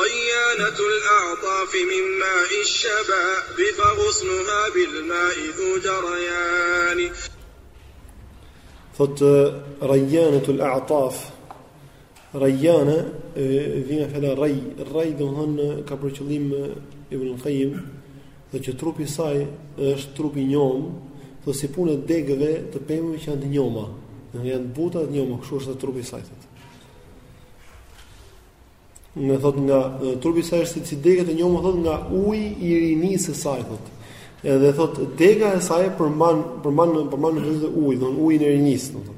Rayyanatu al-a'tafi min ma'i ash-shaba bi fa ghusnuha bil ma'i dhu jarayani. Thotë Rayyanatu al-a'taf Rayyana vjen nga fjala ray, ray do të thonë ka për qëllim Ibn Qayyim që trupi i saj është trupi i njom, do si punë e degëve të pemëve që janë të njoma, do janë buta të njoma, kështu është trupi i saj. Në thot ngaqë trupi i saj është si degët e njoma thot nga uji i rinisë së saj thot. Edhe thot dega e saj përmban përmban përmban në vetë ujë, don ujin e rinisë thot.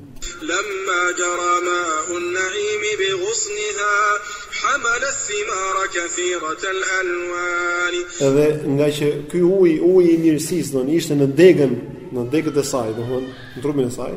Lamma jara ma'u an-na'im bi ghusniha hamala as-simar kathirat al-alwan. Edhe nga që ky ujë, uji i mirësisë don është në degën, në degët e saj, domthon në trupin e saj.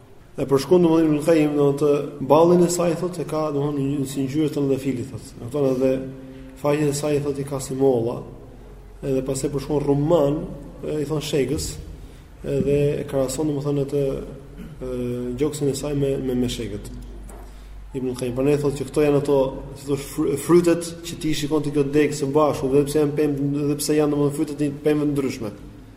E përshkruan domthonë Ibn Qayyim në atë ballin e saj thotë se ka domthonë një si ngjyrë trëndafilit thotë. Domthonë edhe faqet e saj thotë i ka si molla. Edhe pastaj përshkruan Rumman, i thon Shegës, edhe e krahason domthonë atë gjoksin e saj me me me shegët. Ibn Qayyim pra na thotë që këto janë ato, si thosh frytet që ti shikon te kjo degë së bashku, edhe pse janë pemë, edhe pse janë domthonë fryte të pemëve të ndryshme.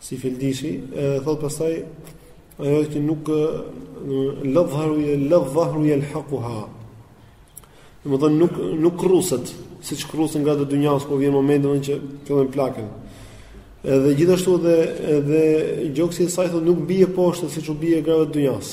si fildishi, e thot pastaj ajo që nuk la la dhahru yalhaquha. Domethonë nuk, nuk krruset, siç krrusen gratë e dynjas, po vjen momenti që fillojnë plakën. Edhe gjithashtu dhe, edhe gjoksi i saj thot nuk bie poshtë, siç u bie grave të dynjas.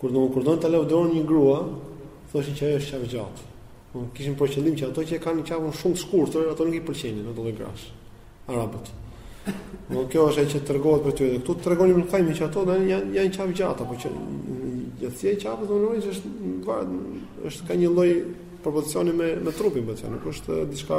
Kur do të kur donin ta lavdëronin një grua, thoshin që ajo është qafëgjatë. Do të kishin për qëllim që ato që kanë qafën shumë të shkurtër, ato nuk i pëlqenin ato lloj grash. Arabët. Do kjo është ajo që tregohet për ta. Këtu tregon Ibn Kajim që ato janë janë janë qafëgjata apo që gjatësia e qafës do të thotë është është ka një lloj proporcioni me me trupin, po thënë, nuk është diçka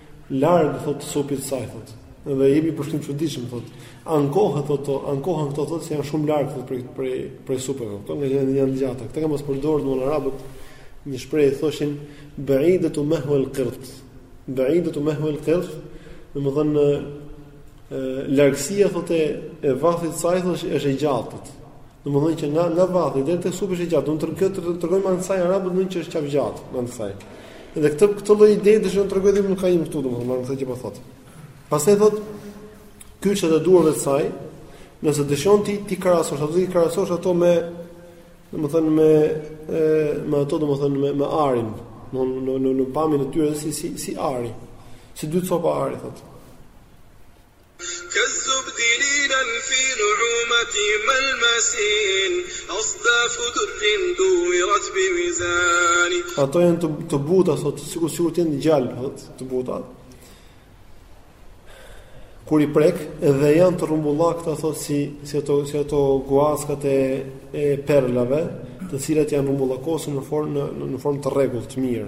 Larg thotë supit saj thotë. Dhe jep një përshkrim të çuditshëm thotë. Ankohet thotë to, ankohen këto thotë se janë shumë larg thotë prej prej prej supeve. Këto nga janë janë të gjata. Këta kanë pas përdorur domethënë arabët një shprehje thoshin ba'idatu mahwa al-qirt. Ba'idatu mahwa al-qirt, domethënë largësia thotë e vathit saj thotë është e gjatë. Domethënë që nga nga vathi deri te supi është i gjatë, do të thotë të tregojnë me anë të saj arabët domethënë që është qafëgjatë, me anë të saj. Dhe këtë këtë lloj ide dëshon të tregojë edhe Ibn Kajim këtu domethënë, me anë të asaj që po thotë. Pastaj thotë kyçet e duarve të saj, nëse dëshon ti ti krahasosh ato ti krahasosh ato me domethënë me e, me ato domethënë me me arin, në në në, në pamjen e tyre si si si ari. Si dy copa ari thotë. Ato janë të të buta thotë sikur sikur të jenë gjalpë thotë të buta kur i prek dhe janë të rrumbullakëta thotë si si ato si ato guaskat e e perlave, të cilat janë rrumbullakosur në formë në në formë të rregullt, të mirë.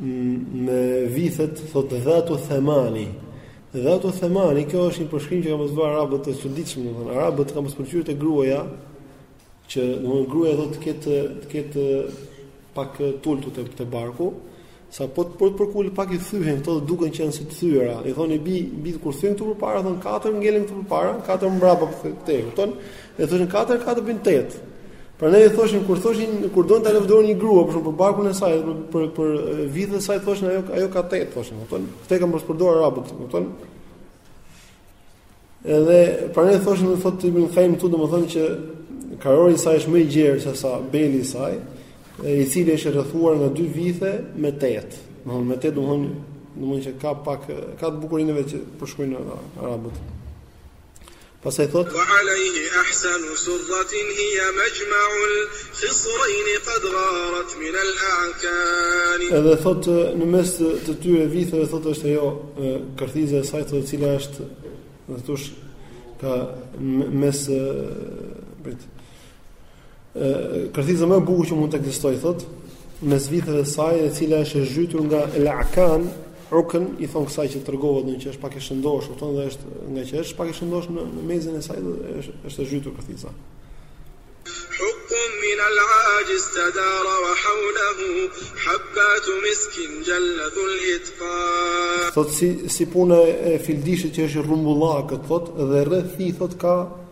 me vithet thot dhatu themani dhatu themani kjo është një përshkrim që kanë pas bërë arabët të çuditshëm do të thonë arabët kanë pas pëlqyer te gruaja që do të gruaja do të ketë të ketë pak tul tu te, te barku sa po të po të përkul pak i thyhen këto duken që janë si të thyera i thonë bi bi kur thyen këtu përpara thon katër ngelen këtu përpara katër mbrapa këtu e kupton E thoshin katër katër bën tetë. Prandaj i thoshin kur thoshin kur doin ta lëvdorin një grua për shembull për barkun e saj për për, për vithen e saj thoshin ajo ajo ka tetë thoshin, kupton? Këtë kanë përdorur arabët, kupton? Edhe prandaj thoshin do thotë Ibn Kajim këtu domethënë që kraharori i saj është më i gjerë se sa beli i saj, i cili është rrethuar nga dy vithe me tetë. Domethënë me tetë domethënë domethënë që ka pak ka atë bukurinë vetë që përshkruajnë arabët. Pastaj thotë. Wa alejhi ahsanu surratin hija mejma'ul khisrejni qad gharat minel a'kani. Edhe thotë në mes të dy vitheve thotë është ajo kërthiza e saj e cila është do thosh kanë pas prit Kërthiza më e bukur që mund të ekzistojë thot, mes vithet e saj, e cila është e zhytur nga al-a'kan, ukën i thon kësaj që tregohet në që është pak e shëndosh, kupton dhe është nga që është pak e shëndosh në, në mesin e saj dhe është është e zhytur kërthiza. Hukkun min al-aj istadara wa hawlahu habat miskin jalla dhul itqa. Thot si si puna e fildishit që është i rrumbullakët thot dhe rreth i thot ka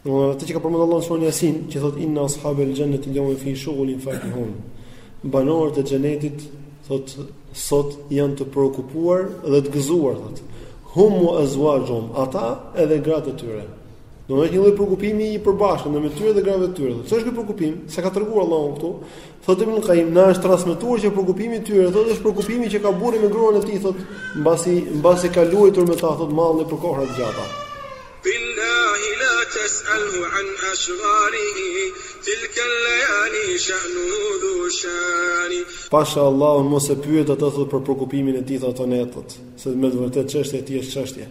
Atë që ka përmendur Allahu në suren Jasin që thot inna ashabel jannati al-yawma fi shughulin fakihun. Banorët e xhenetit thot sot janë të preokupuar dhe të gëzuar thot. Hum wa azwajuhum ata edhe gratë e tyre. Do të një lloj preokupimi i përbashkët ndërmjet tyre dhe grave të tyre. Ç'është ky preokupim? S'e ka treguar Allahu këtu? Thotë Ibn Qayyim, na është transmetuar që preokupimi i tyre thotë është preokupimi që ka burri me gruan e tij thotë, mbasi mbasi ka luajtur me ta thotë malli për kohëra të gjata. Billahi la tas'alhu an ashghalihi tilka al-layali sha'nuhu dhu shani. Pasha Allahun mos e pyet atë thotë për preokupimin e tij thotë ato netët, se me të vërtetë çështja e tij është çështje.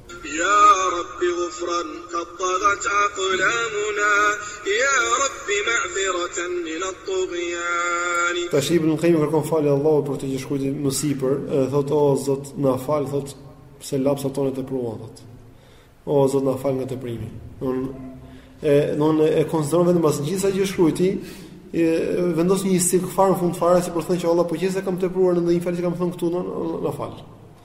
Ya Rabbi ghufran kad taghat aqlamuna Ya Rabbi ma'firatan min at-tughyan. Tash Ibn Qayim kërkon falje Allahut për këtë që shkruajti më sipër, edhe thotë o Zot na fal, thotë nëse lapsat tona tepruan thotë. O Zot na fal nga teprimi. Domthon e domthon e konsideron veten pas gjithsa që shkruajti, e vendos një istighfar në fund fare si për të thënë që Allah po qe se kam tepruar në ndonjë fjalë që kam thënë këtu, domthon na fal.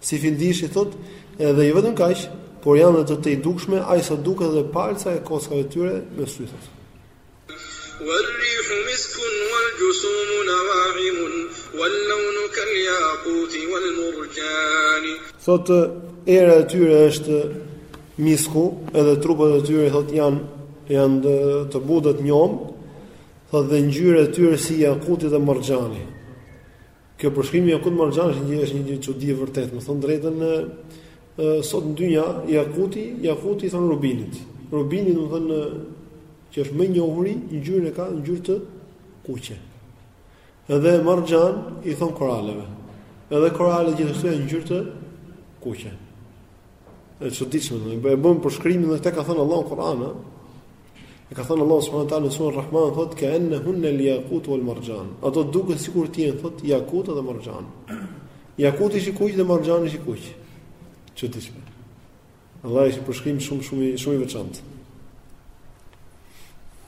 Si Fildishi thotë, edhe jo vetëm kaq, por janë dhe të tejdukshme aq sa duket edhe palca e kockave të tyre me sy, thotë. War-rihu miskun wal-jusumu nawa'imun wal-lawnu kal-yaquti wal-marjani. Thotë, era e tyre është misku, edhe trupat e tyre thotë janë janë të butë të njomë, thotë dhe ngjyra e tyre si jakuti dhe marxhani. Kjo përshkrim i Yakut Marjan është një është një çudi e vërtetë, me thon drejtën ne sot në dynja Yakuti, Yakuti i thon Rubinit. Rubini domethon që është më i njohuri ngjyrën e ka ngjyrë të kuqe. Edhe Marjan i thon koraleve. Edhe korale gjithashtu janë ngjyrë të kuqe. E çuditshme, domethon përshkrimi dhe këtë ka thënë Allahu në Kur'an, ë. E ka thënë Allahu subhanahu wa taala në surën Rahman, thotë ka anna hunna al-yaqut wal marjan. Ato duket sikur të jenë thotë yakut edhe marjan. Yakuti është i kuq dhe marjani është i kuq. Çuditshme. Allah është përshkrim shumë shumë shumë i veçantë.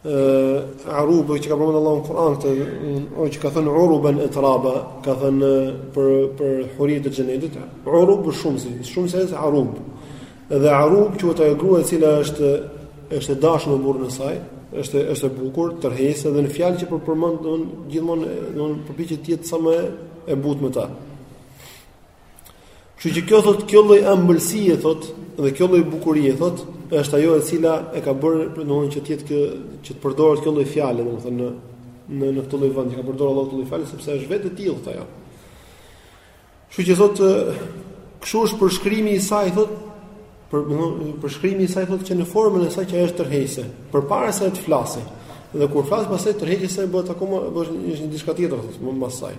Arub që ka përmendur Allahu në Kur'an të ose që ka thënë Uruban etraba, ka thënë për për huritë e xhenetit, Urub shumësi, shumësi është Arub. Dhe Arub quhet ajo grua e cila është është e dashur me burrin e saj, është është e bukur, tërheqëse dhe në fjalë që për përmend domthon gjithmonë domthon përpiqet të jetë sa më e butë me ta. Kështu që kjo thotë kjo lloj ëmbëlsie thotë dhe kjo lloj bukurie thotë është ajo e cila e ka bërë domthonë që të jetë kë që të përdoret kjo lloj fjale domthonë në në në këtë lloj vendi ka përdorur Allahu këtë fjalë sepse është vetë e tillë ajo. Kështu që thotë kështu është përshkrimi i saj thotë për përshkrimi i saj thotë që në formën e saj që është tërheqëse, përpara se të flasë. Dhe kur flas pastaj tërheqëse bëhet akoma bëhet një diçka tjetër thotë më pas saj.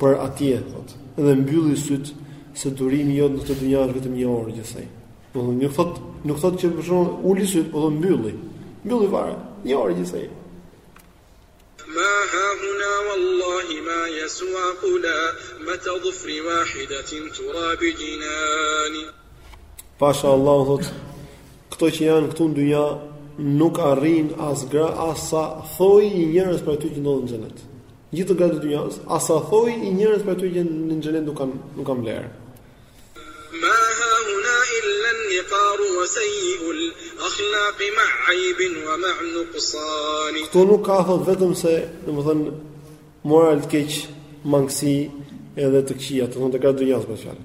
për atje thot dhe mbylli syt se durimi jot në këtë dynjë është vetëm një orë gjithsej domthon nuk thot nuk thot që për shembull uli syt po thot mbylli mbylli fare një orë gjithsej ma ha huna wallahi ma yaswa qulamata dhufri wahidatin tura bijinan pasha allah thot këto që janë këtu në dynja nuk arrin as gra as sa thoi i njërës prej atyre që ndodhen në xhenet Gjithë këto gra të dynjas, as sa thoi i njërës prej atyre që në xhenet nuk kanë nuk kanë vlerë. Ma hahuna illa an-niqar wa sayyi'ul akhlaq ma'a 'ayb wa ma'a nuqsan. Këtu nuk ka thotë vetëm se, domethënë moral të keq, mangësi edhe të këqija, domethënë te gratë e dynjas për fjalë.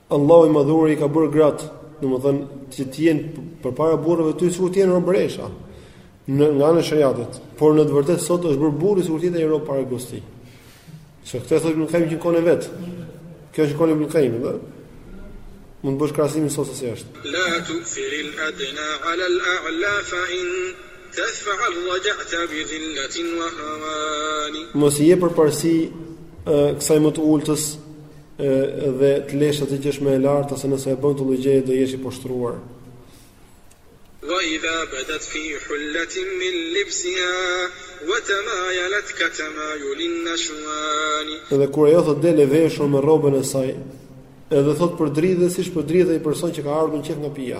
Allahu i madhuri i ka bërë gratë, domethënë që të jenë përpara burrave të tyre sikur të jenë robëresha në nga ana e shariatit, por në të vërtetë sot është bërë burri sikur të jetë rob para gruas së tij. Se këtë thotë Ibn Kajimi në kohën e vet. Kjo është koha e Ibn Kajimit, do. Mund të bësh krahasimin sot se si është. La tu'thiril adna ala al a'la fa in taf'al raja'ta bi dhillatin wa hawani. Mos i jep përparësi kësaj më të ultës e, dhe të lësh atë që është më e lartë, ose nëse e bën këtë lloj gjëje, do jesh i poshtruar. Wa idha badat fi hullatin min libsiha wa tamayalat ka tamayulin nashwan. Dhe kur ajo thotë del e veshur me rrobën e saj, edhe thotë përdridhet siç përdridhet ai person që ka ardhur në qejf nga pija.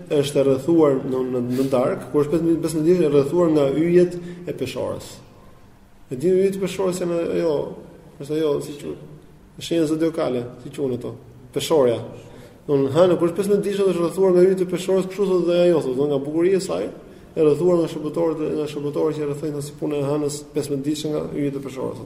është e rrethuar në në, në darkë, kur është 15 ditëshe e rrethuar nga yjet e peshores. E dini yjet e peshores janë ajo, është ajo si quhet. Është shenja zodiakale, si quhen ato. Peshorja. Domethënë kur është 15 ditëshe e rrethuar nga yjet e peshores, kështu thotë dhe ajo thotë, nga bukuria e saj, e rrethuar nga shërbëtorët, nga shërbëtorët që e rrethojnë si punën e hënës 15 ditë nga yjet e peshores.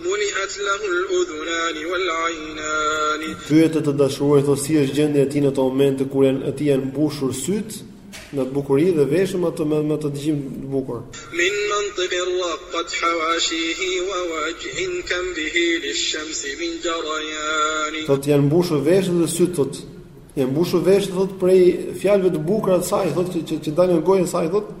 Muli'at lahu al-udhunani wal-'aynani. Pyete të dashuruarin thotë si është gjendja e tij në ato momente kur janë atij janë mbushur sytë me atë bukuri dhe veshët me atë me atë dëgjim të bukur. Min mantiqin raqqat hawashihi wa wajhin kam bihi lish-shamsi min jarayani. Thotë janë mbushur veshët dhe sytë thotë janë mbushur veshët thotë prej fjalëve të bukura të saj thotë që që dalin nga goja e saj thotë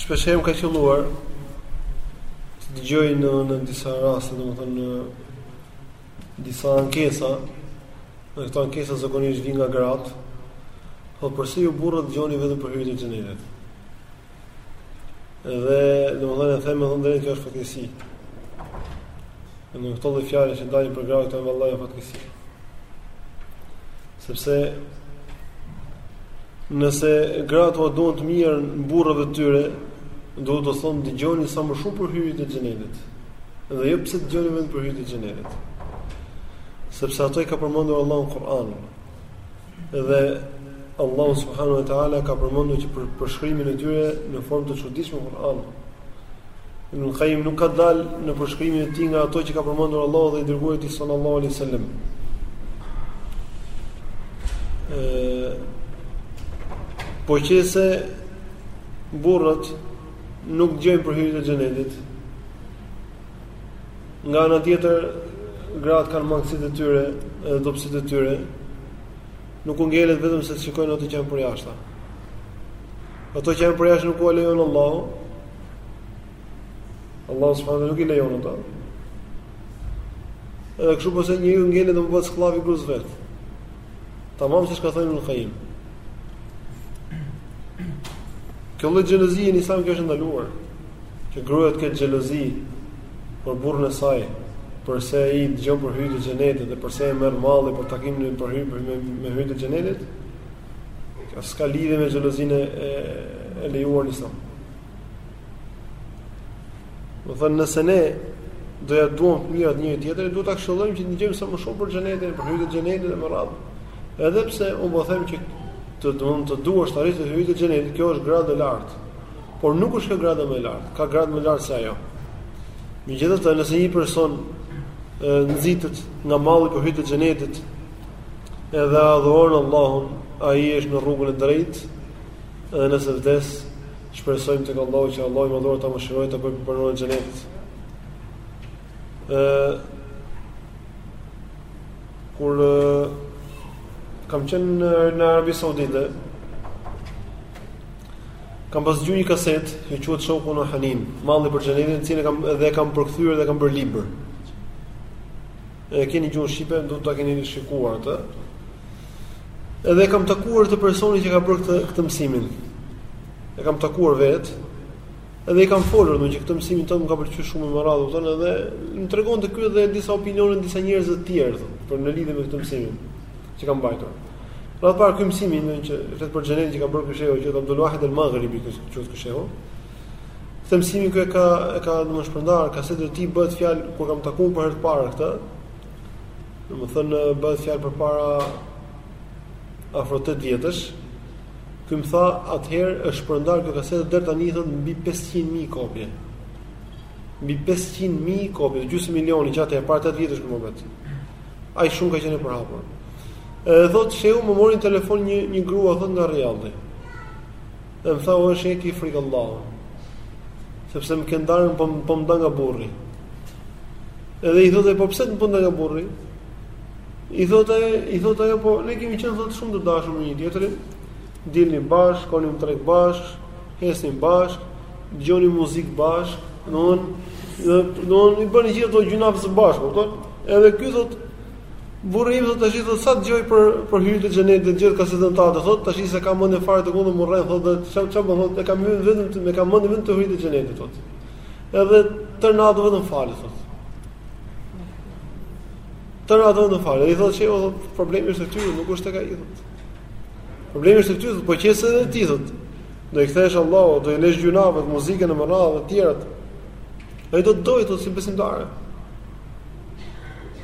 Shpeshherë më ka qëlluar të dëgjoj në në disa raste, domethënë në disa ankesa, në këto ankesa zakonisht vijnë nga gratë, Po përse ju burrat dëgjoni vetëm për hyritë e xhenetit? Dhe domethënë e them me thënë të drejtën që është fatkeqësi. Në këto lloj fjalësh që dalin prej grave janë vallahi fatkeqësi. Sepse nëse gratë ua duan të mirën burrave të tyre, duhet t'u thonë dëgjoni sa më shumë për hyritë e xhenetit. Dhe jo pse dëgjoni vetëm për hyritë e xhenetit. Sepse ato i ka përmendur Allahu në Kur'an. Dhe Allahu subhanahu wa taala ka përmendur që për përshkrimin e tyre në formë të çuditshme në Kur'an. Ibn Qayyim nuk ka dalë në përshkrimin e tij nga ato që ka përmendur Allahu dhe i dërguari i tij sallallahu alaihi wasallam. Ëh po qëse burrat nuk dëgjojnë për hyritë e xhenetit. Nga ana tjetër, gratë kanë mangësitë e tyre, edhe dobësitë e tyre. Nuk u ngelet vetëm se të shikojnë ato që janë përjashta. Ato që janë për jashtë nuk u lejon Allahu. Allahu subhanahu nuk i lejon ato. Edhe kështu pse njeriu ngelet dhe bëhet skllav i gruas vet. Tamam siç ka thënë Ibn Qayyim. Kjo lloj xhelozie në Islam është e ndaluar. Që gruaja të ketë xhelozi për burrën e saj, përse ai dëgjon për hyritë e xhenetit dhe përse e merr malli për takimin e për hyritë me hyritë e xhenetit, Kjo s'ka lidhje me xhelozinë e, e lejuar në Islam. Domethënë nëse ne do ia duam të mirat njëri tjetrit, duhet ta këshillojmë që të dëgjojë sa më shumë për xhenetin, për hyritë e xhenetit me radhë. Edhe pse unë po them që të duam të duash të arrish te hyritë e xhenetit, kjo është gradë e lartë. Por nuk është kjo grada më e lartë, ka gradë më e lartë se ajo. Megjithatë, nëse një person nxitet nga malli për hyritë e xhenetit, Edhe adhuron Allahun, ai është në rrugën e drejtë, edhe nëse vdes, shpresojmë tek Allahu që Allahu më dhurojë ta mëshirojë ta bëjë prej banorëve në xhenet. Ë kur kam qenë në, në Arabi Saudite, kam pas një kaset që quhet Shoukun ue Hanin, malli për xhenetin, të cilën e kam edhe e kam përkthyer dhe e kam bërë libër. E keni në gjuhën shqipe, duhet ta keni shikuar atë. Edhe kam takuar atë personin që ka bërë këtë këtë mësimin. E kam takuar vet. Edhe i kam folur domethënë ky mësimi thom më ka pëlqyer shumë me radhë, thonë edhe më tregonte ky edhe disa opinione disa njerëz të tjerë thonë, për në lidhje me këtë mësimin që kam mbajtur. Pra para ky mësimi domethënë që flet për xhenetin që ka bërë ky shehu që Abdul Wahid al-Maghribi që është ky shehu, Këtë mësimin ky e ka e ka domethënë shpërndar, kasetë të tij, bëhet fjalë kur kam takuar për herë të parë këtë. Domethënë bëhet fjalë për para afro 8 vjetësh. Ky më tha, atëherë është shpërndar kjo kasetë deri tani thon mbi 500.000 kopje. Mbi 500.000 kopje, gjysmë milioni gjatë e para 8 vjetësh domethënë. Ai shumë ka qenë e përhapur. Edhe thotë se më mori në telefon një një grua thon nga Rijadi. E më tha, o shejk ki frikë Allahun, sepse më ke ndarë, po, po më ndan nga burri. Edhe i thotë, po pse të më po nda nga burri? I thotë, i thotë ajo, po ne kemi qenë thotë shumë të dashur me një tjetrin, dilnim bashkë, shkonim treg bashkë, ecnim bashkë, dëgjonim muzikë bashkë, domthonë i bënim gjithë ato gjynahe së bashku, po edhe ky thotë, Burri im thotë tash thotë sa dëgjoi për për hyritë e xhenetit dhe gjithë këto kasetat thotë tash s'e ka mendjen fare të kundër më rreth thotë çfarë çfarë bën thotë e ka mendjen vetëm te e ka mendjen vetëm te hyritë e xhenetit thotë. Edhe tërë natën vetëm falet thotë. Tërë natën vetëm falet. Ai thotë se o problemi është te ty, nuk është tek ai thotë. Problemi është te ty, po qe se edhe ti thotë. Do i kthehesh Allahut, do i lësh gjynahet, muzikën e me radhë të tjerat. Ai do të të dojë thotë si besimtare.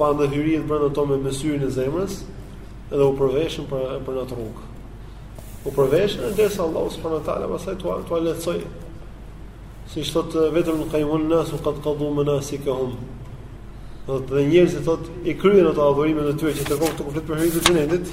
panë hyritë brenda ato me syrin e zemrës dhe u përveshën për për në atë rrugë. U përveshën derisa Allahu subhanahu wa taala pastaj ua ua lehtësoi. Siç thot Ibn Qayyim wan-nasu qad qadu manasikahum. Domthonë dhe njerëzit thot i kryen ato adhurime të tyre që tërë kohën të kupton për hyritë e xhenetit.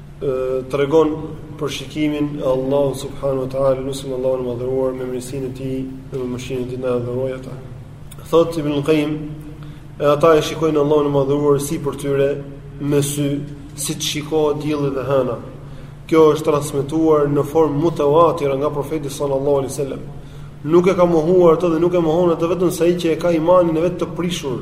tregon për shikimin e Allahut subhanahu wa taala lusim Allahun e madhëruar me mirësinë e tij dhe me mëshirën e tij të na dhurojë atë thot ibn qayyim e ata e shikojnë Allahun e madhëruar sipër tyre me sy siç shikohet dielli dhe hëna kjo është transmetuar në formë mutawatir nga profeti sallallahu alaihi wasallam nuk e ka mohuar atë dhe nuk e mohon atë vetëm se ai që e ka imanin e vet të prishur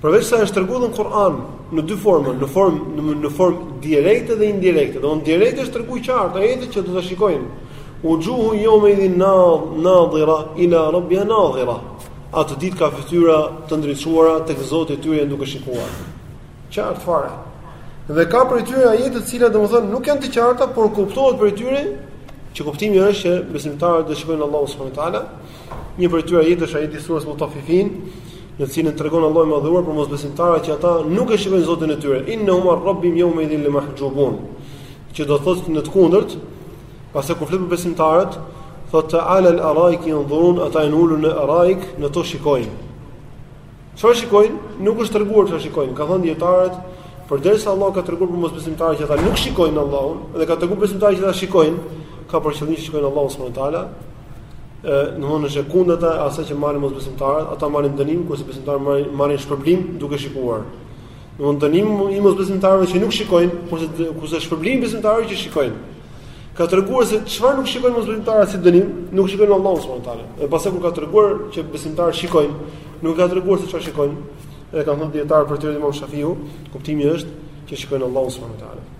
Përveç saj është treguar në Kur'an në dy forma, në formë në, në formë direkte dhe indirekte. Domthonë direkte është treguar qartë ajete që do ta shikojmë. Wujuhun yawma idhin nadhira ila rabbiha nadhira. Atë ditë ka fytyra të ndriçuara tek Zoti i tyre duke shikuar. Qartë fare. Dhe ka prej tyre ajete të cilat domthonë nuk janë të qarta, por kuptohet prej tyre që kuptimi është që besimtarët do shikojnë Allahun subhanuhu teala. Një prej atyre ajeteve është ajeti i sures Mutafifin, në të cilin tregon Allahu i madhëruar për mosbesimtarët që ata nuk e shikojnë Zotin e tyre. Innahum an rabbihim yawma idhin lamahjubun. Që do thotë në të kundërt, pastaj kur flet për besimtarët, thotë ala al araik yanzurun ata janë ulur në araik, në to shikojnë. Çfarë shikojnë? Nuk është treguar çfarë shikojnë. Kanë thënë dijetarët, përderisa Allahu ka treguar për mosbesimtarët që ata nuk shikojnë Allahun dhe ka treguar besimtarët që ata shikojnë, ka për qëllim që shikojnë Allahun subhanallahu ë domthonë është e kundërta e asaj që marrin mosbesimtarët, ata marrin dënim kurse besimtarët marrin marrin shpërblim duke shikuar. Domthonë dënimi i mosbesimtarëve që nuk shikojnë, kurse kurse shpërblimi i besimtarëve që shikojnë. Ka treguar se çfarë nuk shikojnë mosbesimtarët si dënim, nuk shikojnë Allahun subhanahu wa taala. Dhe pastaj kur ka treguar që besimtarët shikojnë, nuk ka treguar se çfarë shikojnë. Edhe kanë thënë dijetarët prej tyre Imam Shafiu, kuptimi është që shikojnë Allahun subhanahu wa taala.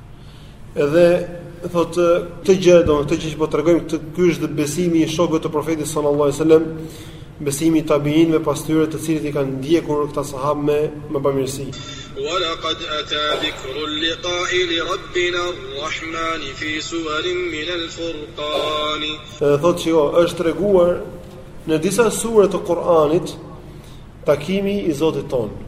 Edhe thotë këtë gjë, domethënë këtë gjë që po tregojmë këtu ky është besimi i shokëve të profetit sallallahu alajhi wasallam, besimi i tabiinëve pas tyre të cilët i kanë ndjekur këta sahabë me me bamirësi. Wa laqad ata dhikru liqa'i li rabbina ar-rahman fi suwarin min al-furqan. Edhe thotë që jo, është treguar në disa sure të Kur'anit takimi i Zotit tonë.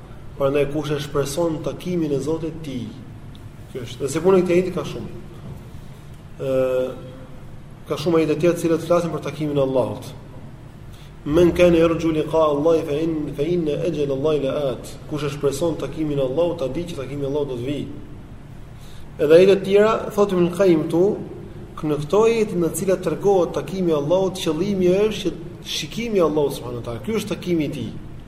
Prandaj kush e shpreson takimin e Zotit të tij. Kjo është. Dhe si puna këtij ajeti ka shumë. ë ka shumë ajete të tjera të cilat flasin për takimin e Allahut. Men kanë yarju liqa Allah fa in fa in ajal Allah la at. Kush e shpreson takimin e Allahut, ta di që takimi i Allahut do të vijë. Edhe ajete të tjera thotë Ibn Qayyim këtu, në këto ajete në të cilat tregohet takimi i Allahut, qëllimi është që shikimi i Allahut subhanuhu teala. Ky është takimi i tij.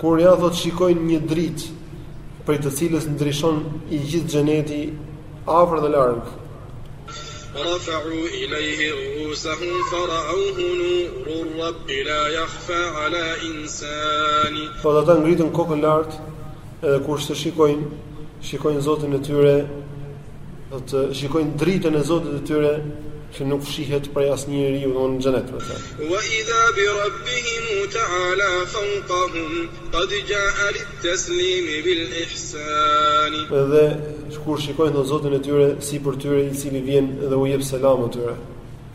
Kur ja thotë shikojnë një dritë prej të cilës ndryshon i gjithë xheneti afër dhe larg. Rafa'u ilayhi ru'usahum fara'uhu nurur rabbi la yakhfa 'ala insan. Thotë ata ngritën kokën lart edhe kur ç'të shikojnë, shikojnë Zotin e tyre do të shikojnë dritën e Zotit të tyre që nuk fshihet prej asnjë njeriu në xhenet domethënë. Wa idha bi rabbihim ta'ala fawqahum qad ja'a lit-taslim bil-ihsan. Dhe kur shikojnë Zotin e tyre sipër tyre i cili vjen dhe u jep selam atyre.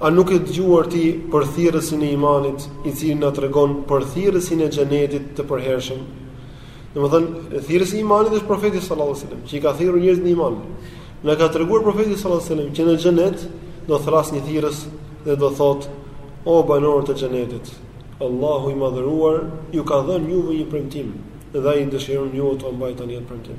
A nuk ke dëgjuar ti për thirrësin e imanit, i cili na tregon për thirrësin e xhenetit të përhershëm? Domethënë, thirrësi i imanit është profeti sallallahu alajhi wasallam, që i ka thirrur njerëzit në iman. Na ka treguar profeti sallallahu alajhi wasallam që në xhenet do thras një thirrës dhe do thotë: "O banorë të xhenetit, Allahu i madhëruar ju ka dhënë juve një premtim dhe ai dëshiron jua mbajë atë premtim."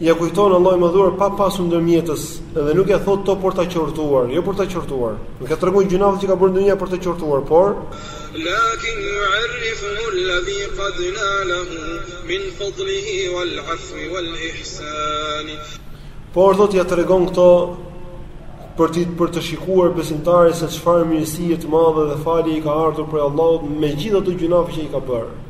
Ia kujton Allahu i Madhëruar pa pasur ndërmjetës dhe nuk ia thotë këto për ta qortuar, jo për ta qortuar. Nuk ia tregon gjynafet që ka bërë në dynja për ta qortuar, por Lakin yu'arrifuhu alladhi qad na'lahu min fadlihi wal 'afwi wal ihsani. Por thotë ia tregon këto për të për të shikuar besimtari se çfarë mirësie të madhe dhe falje i ka ardhur prej Allahut me gjithë ato gjynafe që i ka bërë.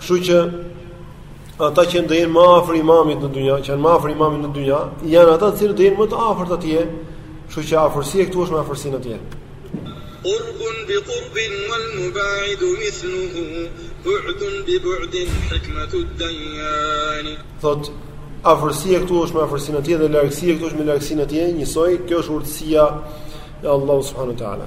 Kështu që ata që do jenë më afër imamit në dynja, që janë më afër imamit në dynja, janë ata që do jenë më të afërt atje, kështu që afërsia këtu është më afërsinë atje. Qurbun bi qurbin wal mubaidu mithluhu, bu'dun bi bu'din hikmatu ad-dayan. Thot afërsia këtu është me afërsinë atje dhe largësia këtu është me largësinë atje, njësoj, kjo është urtësia e Allahut subhanahu wa taala.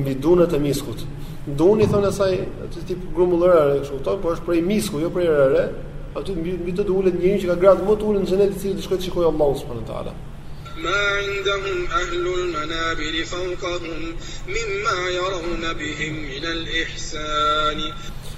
mbi dunët e miskut. Dunë i thonë asaj aty tip grumull rëre kështu këto, por është prej misku, jo prej rëre. Aty mbi mbi të ulet njeriu që ka gradën më të ulët në xhenet i cili do shkojë të shikojë Allahu subhanahu wa taala. Ma indahum ahlul manabir fawqahum mimma yarawna bihim min al-ihsan.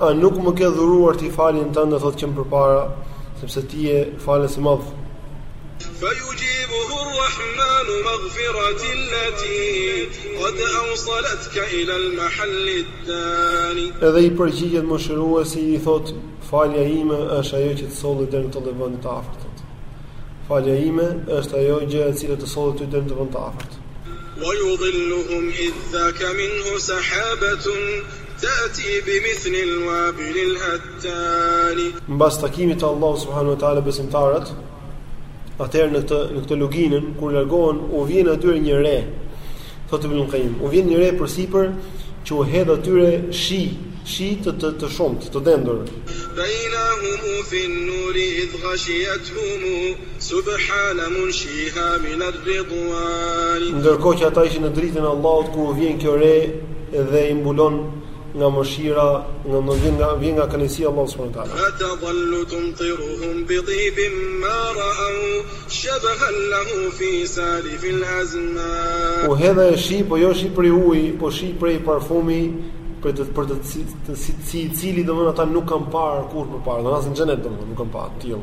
A nuk më ke dhuruar ti faljen tënde thotë që më përpara, sepse ti je Falësi i Madh. Fayujibuhu Rrahmanu maghfirati allati qad awsalatka ila al-mahalli ad-dani. Edhe i përgjigjet Mëshiruesi, i thotë, Falja ime është ajo që të solli deri në këtë lloj vendi të afërt, thotë. Falja ime është ajo gjë e cila të solli ty deri në këtë vend të afërt. Wayudhilluhum idh dhaka minhu sahabatun Tati bi mithlil wabilil hattani. Mbas takimit të Allahut subhanahu wa taala besimtarët atëherë në këtë në këtë luginën kur largohen u vjen atyre një re thotë Ibn al-Qayyim u vjen një re përsipër që u hedh atyre shi shi të të, të shumtë të dendur bainahum fi an-nur idh ghashiyatuhum Subhana munshiha min ar ridwan. Ndërkohë që ata ishin në dritën e Allahut kur u vjen kjo re dhe i mbulon nga mëshira, nga vjen nga vjen nga kënaqësia e Allahut subhanahu wa taala. Fatadhallu tumtiruhum bi tibin ma ra'au shabhan lahu fi salif al azman. U hedh ajo shi, po jo shi prej uji, po shi prej parfumi për të për të si i cili domthonë ata nuk kanë parë kurrë më parë, domthonë as në xhenet domthonë nuk kanë parë të tillë.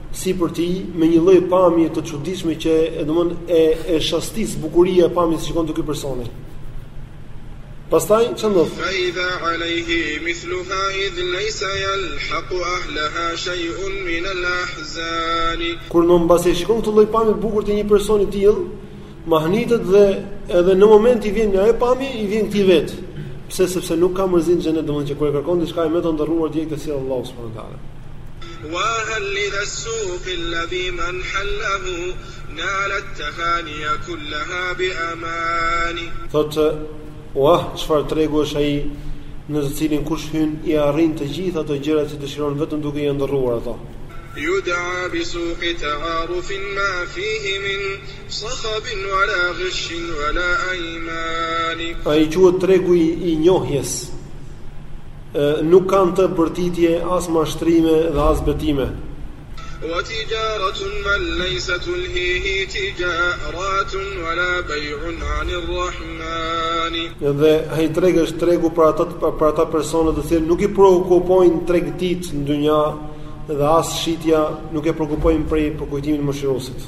sipër tij me një lloj pamje të çuditshme që e domethënë e e shastis bukuria e pamjes që shikon te ky personi. Pastaj çfarë ndodh. Fa idha alayhi mithluha id laysa yalhaq ahlaha shay'un min al-ahzan. Kur mbasi shikon këtë lloj pamje të bukur të një personi të tillë, Mahnitet dhe edhe në moment i vjen ajo pamje, i vjen këtij vetë. Pse sepse nuk ka mërzi në xhenet, domethënë që kur e kërkon diçka me ta ëndërruar direkt ta sjell Allahu subhanahu wa taala. Wa hal li as-suq alladhi man halahu nala at-tahani kullaha bi amani. Thot wa çfarë tregu është ai në të cilin kush hyn i arrin të gjitha ato gjërat që dëshiron vetëm duke i ëndërruar ato. Yud'a bi suq ta'aruf ma fihi min Ai quhet tregu i njohjes. Nuk ka në të bërtitje as mashtrime dhe as betime. Dhe ai treg është tregu për ata për ata persona të cilët nuk i preokupojnë tregtitë në dynja dhe as shitja nuk e preokupojnë prej përkujtimit të Mëshiruesit.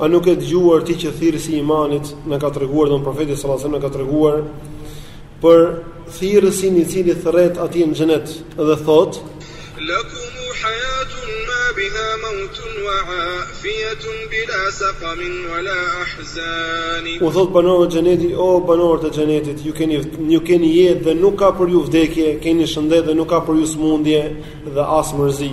A nuk ke dëgjuar ti që thirrësi i imanit na ka treguar don profeti sallallahu alajhi wasallam na ka treguar për thirrësin i cili thret aty në xhenet dhe thot Lakum hayatun ma biha mautun wa afiyatun bila saqamin wala ahzan U thot banorët e xhenetit o banorët e xhenetit ju keni ju keni jetë dhe nuk ka për ju vdekje keni shëndet dhe nuk ka për ju smundje dhe as mërzi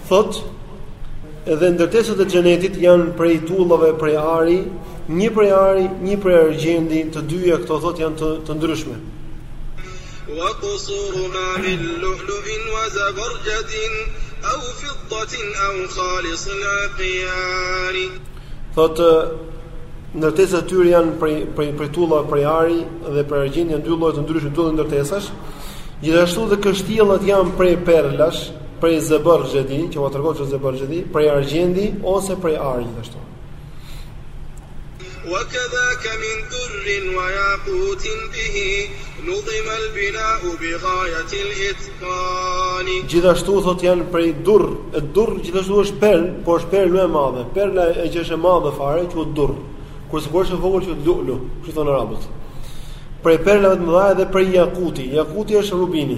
Thot, edhe ndërtesat e xhenetit janë prej tullave, prej ari, një prej ari, një prej argjendi, të dyja këto thot janë të, të ndryshme. Wa qusuruna min lu'lu'in wa zabarjadin aw fiddatin aw khalisil iqyan. Thot ndërtesat e tyre janë prej prej prej tullave, prej ari dhe prej argjendi, janë dy lloje të ndryshme të ndërtesash. Gjithashtu dhe kështjellat janë prej perlash, prej zebarxhedi, që ua tregova ç'u zebarxhedi, prej argjendi ose prej ari gjithashtu. Wa kadhaka min durrin wa yaqutin bihi nudhima al-bina'u bi ghayati al-itqan. Gjithashtu thot janë prej durr, e durr gjithashtu është perl, por është perl më e madhe. Perla që është e madhe fare quhet durr. Kurse kur është e vogël quhet lu'lu, kështu thon arabët. Prej perlave të mëdha edhe prej yakuti. Yakuti është rubini.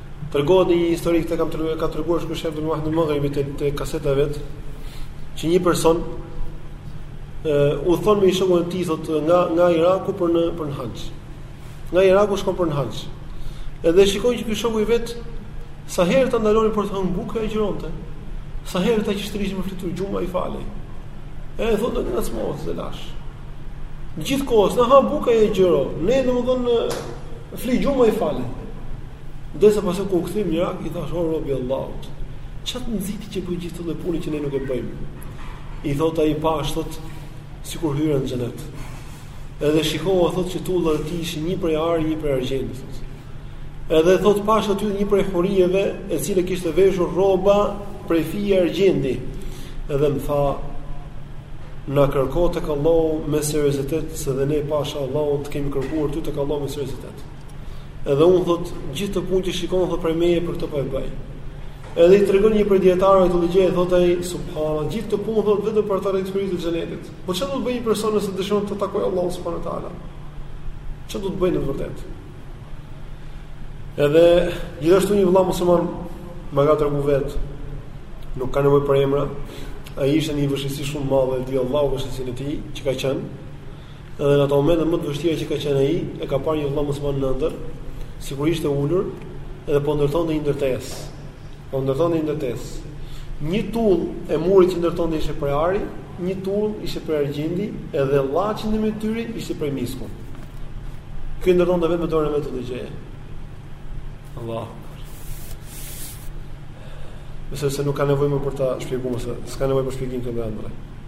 Tregohet një histori këtë kam treguar, ka treguar shpesh Abdul Wahid al-Maghribi te, te kaseta vet, që një person ë udhton me shokun e tij thotë nga nga Iraku për në për në haxh. Nga Iraku shkon për në haxh. Edhe shikon që ky shoku i vet sa herë të ndalonin për të ngrënë bukë agjëronte. Sa herë të ishte rrishin me fjetur gjumë ai falej. E thotë në smotë se lash. Gjithë kohës ne ha bukë ai agjëro. Ne domethënë fli gjumë ai falej. Ndërsa pasi u kthym Irak, i thash o rob i Allahut, ça të nxiti që bëj gjithë këtë punë që ne nuk e bëjmë. I thot ai pash thot sikur hyra në xhenet. Edhe shikova thot që tullat e tij ishin një prej ari, një prej argjendi. Edhe thot pash aty një prej hyrive, e cila kishte veshur rroba prej fije argjendi. Edhe më tha Na kërko tek Allahu me seriozitet Se dhe ne pasha Allahun të kemi kërkuar ty tek Allahu me seriozitet Edhe unë thot gjithë këtë punë që shikon thot prej meje për këtë po e bëj. Edhe i tregon një prej dietarëve të dëgjo e thot ai subhanallah, gjithë këtë punë thot vetëm për të arritur hyritë e xhenetit. Po çfarë do të bëjë një person nëse dëshiron të takojë Allahun subhanahu wa taala? Çfarë do të bëjë në të vërtetë? Edhe gjithashtu një vëlla musliman më ka treguar vet nuk ka nevojë për emra. Ai ishte në vështirësi shumë të madhe, di Allahu vështirësinë e tij që ka qenë. Edhe në ato momente më të vështira që ka qenë ai, e ka parë një vëlla musliman në ëndër, sikur ishte ulur dhe po ndërtonte një ndërtesë. Po ndërtonte një ndërtesë. Një tullë e murit që ndërtonte ishte prej ari, një tullë ishte prej argjendi, edhe llaçi në mes tyre ishte prej misku. Ky ndërtonte vetëm me dorën e vet të gjë. Allah. Se se nuk ka nevojë më për ta shpjeguar se s'ka nevojë për shpjegim këtu më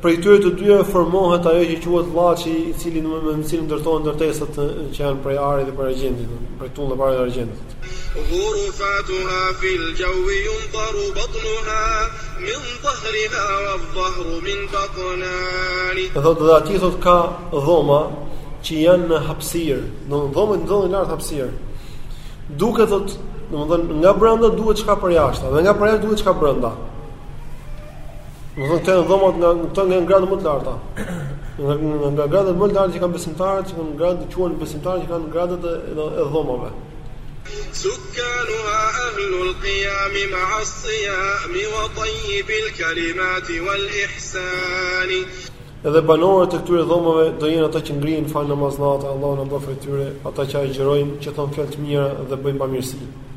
Prej tyre të dyjave formohet ajo që quhet llaçi, i cili në mënyrë të cilën ndërtohen ndërtesat që janë prej ari dhe prej argjendit, prej tullë dhe prej argjendit. Ghurufatuha fil jawi yumtaru batnuha min dhahriha wa dhahru min batnani. Do thotë edhe aty thotë ka dhoma që janë në hapësirë, do thotë dhoma që ndodhin lart në hapësirë. Duket thotë, domethënë nga brenda duket çka përjashta, dhe nga përjashta duket çka brenda. Domethënë dhomat nga këto nga gradët më të larta. Nga nga gradët më të larta që kanë besimtarët, që kanë gradë quhen besimtarë që kanë gradët e, e dhomave. Sukanuha ahlul qiyam ma'a siyam wa tayyib al-kalimat wal-ihsan. Edhe banorët e këtyre dhomave do jenë ata që ngrihen falin namaz natë, Allahu na bëftë prej tyre, ata që agjërojnë, që thonë fjalë të mira dhe bëjnë bamirësi.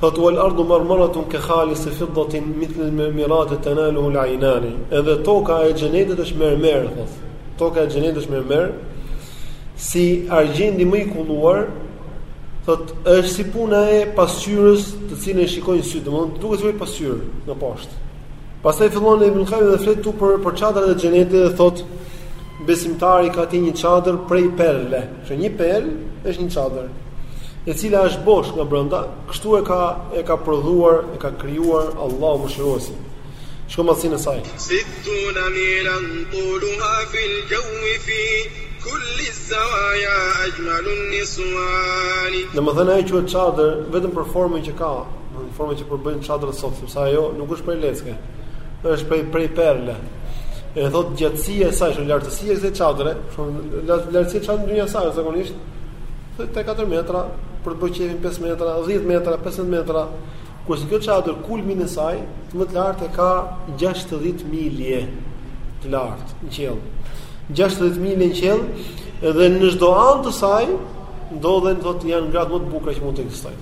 Thot wal ardu marmaratun ka khalis fiddatin mithl al mirat tanaluhu al aynan. Edhe toka e xhenetit është mermer, thot. Toka e xhenetit është mermer si argjendi më i kulluar, thot është si puna e pasqyrës, të cilën e shikojnë sytë, domethënë duket si pasqyrë në poshtë. Pastaj fillon Ibn Qayyim dhe flet këtu për për çadrat e xhenetit dhe thot besimtari ka aty një çadër prej perle. Që një perlë është një çadër, e cila është bosh nga brenda, kështu e ka e ka prodhuar, e ka krijuar Allahu Mëshiruesi. Shko madhësinë e saj. Sittun milan tuluha fil jawi fi kulli zawaya ajmalun niswani. Domethënë ajo quhet çadër vetëm për formën që ka, domethënë formën që përbëjnë çadrat sot, sepse ajo nuk është prej lecke. Është prej prej perle. E thot gjatësia e saj, lartësia e kësaj çadre, lartësia e çadrës në dynja sa zakonisht 3-4 metra, për të bërë qejfin 5 metra, 10 metra, 15 metra. Kurse kjo çadër kulmin e saj, më të lartë e ka 60 milje të lartë në qiell. 60 milje në qiell dhe në çdo anë të saj ndodhen thotë janë gratë më të bukura që mund të ekzistojnë.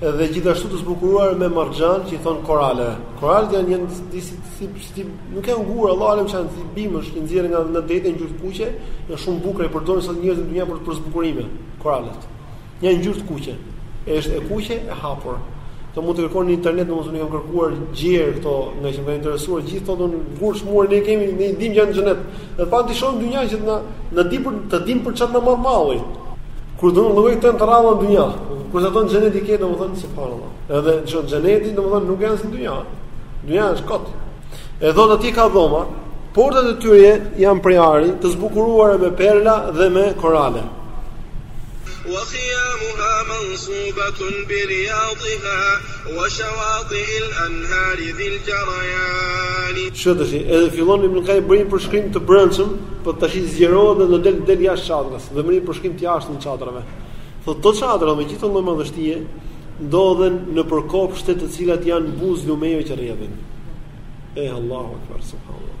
Dhe gjithashtu të zbukuruar me marxhan që i thonë korale. Koralet janë një disi si si nuk janë gur, Allahu alem ca si bimësh që nxjerrin nga në dete ngjyrë kuqe, janë shumë të bukura i përdorin sot njerëzit në dynja për për zbukurime. Koralet. Një ngjyrë të kuqe. Është e kuqe e hapur. Të mund të kërkoni në internet, domethënë i kam kërkuar gjërat këto, ngaqë më kanë interesuar gjithë ato gurë të çmuar ne kemi, ne dimë që janë në xhenet. Dhe pa ti shohim dynjan që na na di për të ditur për çfarë na mor malli. Kur do të llogojë këto të rralla në dynja, kur ato në xheneti ke domethënë si parë. Edhe në xheneti domethënë nuk janë si dynja. Dynja është kot. E thotë aty ka dhoma, portat e tyre janë prej ari, të zbukuruara me perla dhe me korale. Wa khiyamuha mansubatun bi riyadha Shiko tash, edhe fillon Ibn Kajim bëri një përshkrim të brendshëm, po tash zgjerohet dhe do del del jashtë çadrës dhe bën një përshkrim të jashtëm të çadrave. Thotë këto çadra me gjithë lloj madhështie ndodhen nëpër kopshte të cilat janë buzë lumeve që rrjedhin. Eh Allahu akbar subhanallahu.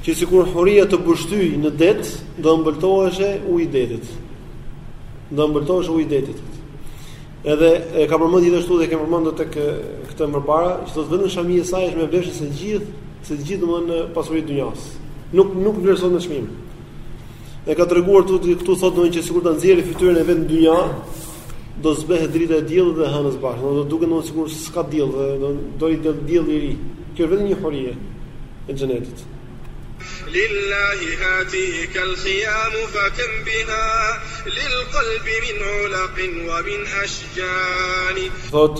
Që sikur huria të bështyjë në det, do ëmbëltoheshe uji i detit. Do ëmbëltoheshe uji i detit. Edhe e ka përmend gjithashtu dhe kemi përmendur tek këtë më parë, që thotë vetëm shamia e saj është më e vlefshme se gjithë, se të gjithë domthonë pasuritë e dunjas. Nuk nuk vlerësohet me çmim. E ka treguar këtu këtu thotë domthonë që sikur ta nxjerrë fytyrën e vet në dynja, do zbehet drita e diellit dhe hënës së bashku, do duket domethënë sikur s'ka diell dhe do do i del diell i ri. Kjo është vetëm një hurie e xhenetit. Lillahi hatikal khiyam fa kam biha lil qalb min ulaq wa min ashjan. Thot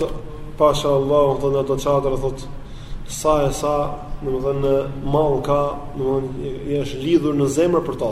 pasha Allah thot në ato çadra thot sa e sa, domethënë mall ka, domethënë i është lidhur në zemër për ta.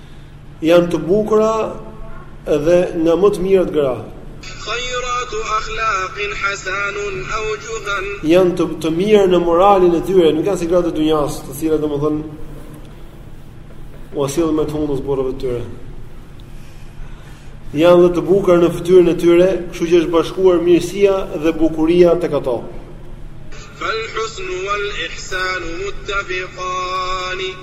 Janë të bukura dhe nga më të mirat gra. Khayratu akhlaqin hasanun awjuhan. Janë të të mirë në moralin e tyre, nuk janë si gratë e dynjasë, të cilat domethënë ua sjellin majë të hundës burrave të tyre. Janë dhe të bukura në fytyrën e tyre, kështu që është bashkuar mirësia dhe bukuria tek ato. Fal husnu wal ihsanu muttafiqan.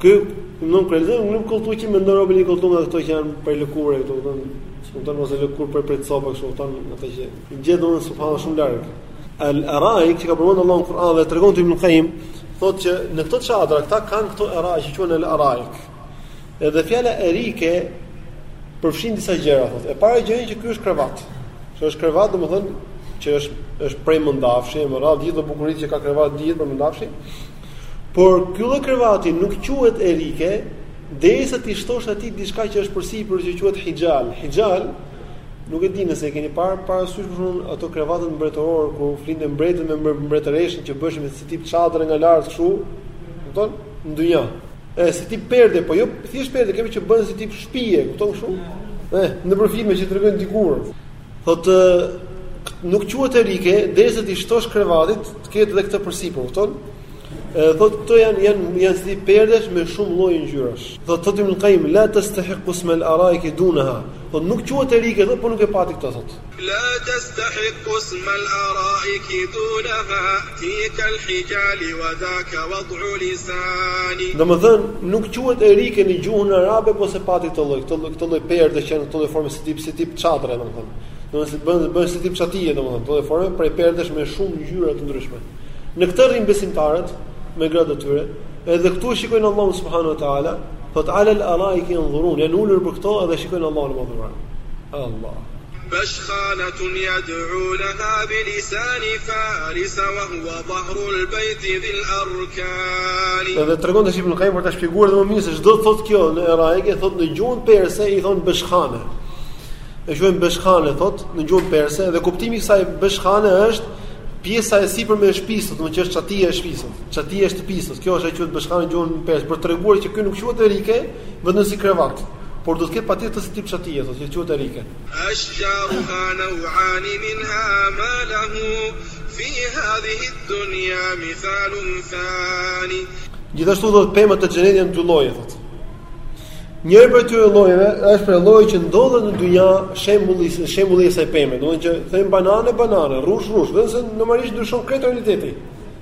Ky nuk e kupton nuk kupton që mendon robi i kupton ato që janë për lëkurë, domethënë, kupton ose lëkur për për copë, kështu kupton, ato që gjet domethënë subhanallahu shumë larg. Al-Araik që ka përmendur Allahu në Kur'an dhe tregon Ibn Kajim, thotë që në këto çadra këta kanë këto araik që quhen Al-Araik. Edhe fjala erike përfshin disa gjëra, thotë. E para gjë që ky është krevat. Kjo është krevat, domethënë që është është prej mëndafshi, me radhë gjithë bukuritë që ka krevat dihet prej mëndafshi. Por ky lloj krevati nuk quhet erike derisa t'i shtosh atij diçka që është përsipër që quhet hixhal. Hixhal nuk e di nëse e keni parë parasysh për shembull ato krevatet mbretërore ku flinte mbreti me mbretëreshën që bëheshin me si tip çadre nga lart kështu, kupton? Në dynja. Ë si tip perde, po jo thjesht perde, kemi që bëhen si tip shtëpie, kupton kështu? Ë nëpër filma që tregojnë dikur. Thotë nuk quhet erike derisa t'i shtosh krevatit, të ketë edhe këtë përsipër, kupton? Thotë këto janë janë janë si perdesh me shumë lloje ngjyrash. Thotë thotë Ibn Qayyim la tastahiqu isma al-araik dunaha. Po nuk quhet erike, thotë po nuk e pati këtë thotë. La tastahiqu isma al-araik dunaha. Fik al-hijal wa dhak wad'u lisan. Domethënë, nuk quhet erike në gjuhën arabe, po s'e pati këtë lloj, këtë këtë lloj perde që janë këto në formë si tip si tip çadre, domethënë. Domethënë si bën bën si tip çatie, domethënë këto në formë prej perdesh me shumë ngjyra të ndryshme. Në këtë rrin besimtarët me gratë e tyre, edhe këtu e shikojnë Allahun subhanahu wa taala, thotë alal araiki yanzurun, janë ulur për këto edhe shikojnë Allahun e madhëruar. Allah. Bashkhanatun yad'unaha bi lisan faris wa huwa dhahru al bayt dhi al arkan. Edhe tregon tash Ibn Qayyim për ta shpjeguar edhe më mirë se ç'do të thotë kjo në erajke thot në gjuhën perse i thon bashkhane. E quajnë bashkhane thot në gjuhën perse dhe kuptimi i kësaj bashkhane është pjesa e sipërme e shpisë, domethënë që është çatia e shpisë. Çatia e shtëpisë, kjo është ajo që quhet bashkhane në gjuhën perse për të treguar që ky nuk quhet erike, Vetëm si krevat, por duhet të ketë patjetër si tip çatije, thotë, që quhet erike. Ashjaruha naw'ani minha ma lahu fi hadhihi ad-dunya mithalun thani. Gjithashtu thotë pemët e xhenetit janë dy lloje, thotë. Njëri prej këtyre llojeve është prej llojit që ndodhet në dynja, shembulli shembulli i kësaj peme, domethënë që thënë banane, banane, rrush, rrush, vetëm se normalisht ndryshon krejt realiteti.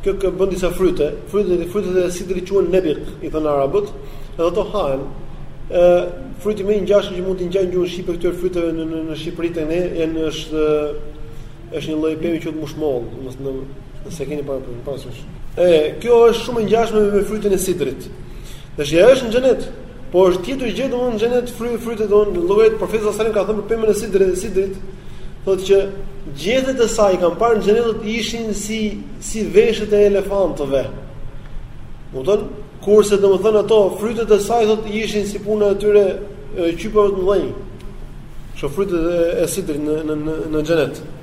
Kjo bën disa fryte, frytet e frytet e sidrit quhen nebiq, i thonë arabët, edhe ato hahen. Ë fryti më i ngjashëm që mund t'i ngjajë gjuhën shqipe këtyre fryteve në në në Shqipëri te ne janë është është një lloj peme që quhet mushmoll, domethënë nëse keni para për pasur. Ë kjo është shumë e ngjashme me frytin e sidrit. Edhe kjo është në xhenet, Po është tjetër gjë domthonë në xhenet fry frytet domethënë profeti sallallahu alajhi wasallam ka thënë për pemën e sidrit e sidrit thotë që gjethet e saj kam parë në xhenet thotë ishin si si veshët e elefantëve. Kupton? Kurse domthonë ato frytet e saj thotë ishin si puna e atyre qypave të mëdhenj. Kështu frytet e sidrit në në në xhenet.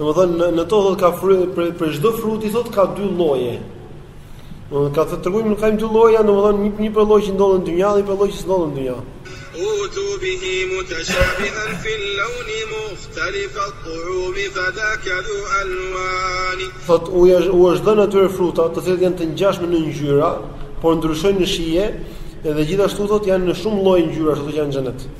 Domethënë në to thotë ka fru për për çdo fruti thotë ka dy lloje. Domethënë ka të tregojmë nuk kanë dy lloja, domethënë një një prej llojit që ndodhen në dynja dhe një prej llojit që s'ndodhen në dynja. Utu bihi mutashabihan fil lawn mukhtalif at-tu'um fadaka du alwan. Thot u është u është dhënë atyre fruta, të cilat janë të ngjashme në ngjyra, por ndryshojnë në shije, edhe gjithashtu thotë janë në shumë lloje ngjyrash ato që janë në xhenet.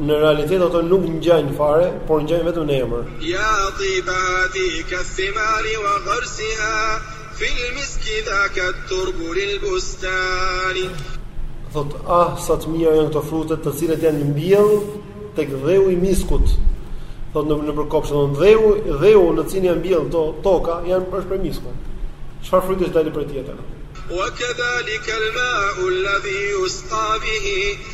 Në realitet ato nuk ngjajnë fare, por ngjajnë vetëm në emër. Ya tibati kathimari wa gharsiha fil miski dhaka turbu lil bustani. Thotë, ah sa të mira janë këto frute të cilat janë mbjellë tek dheu i miskut. Thotë nëpër kopshte, dheu, dheu në cilin janë mbjellë ato, toka janë është prej misku. Çfarë frutësh dalin prej tyre? Wa kadhalika al-ma'u alladhi yusqa bihi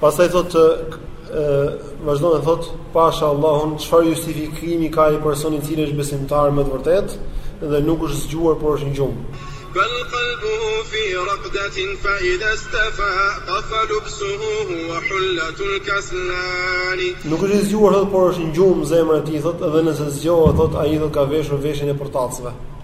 Pastaj thotë vazhdon e thotë pasha Allahun çfarë justifikimi ka ai person i cili është besimtar me të vërtetë dhe nuk është zgjuar por është në gjumë. Bal qalbuhu fi raqdatin fa idha istafa qa fa lubsuhu huwa hullatul kaslan. Nuk është zgjuar thotë por është në gjumë zemra e tij thotë dhe nëse zgjohet thotë ai do ka veshur veshjen e përtacëve.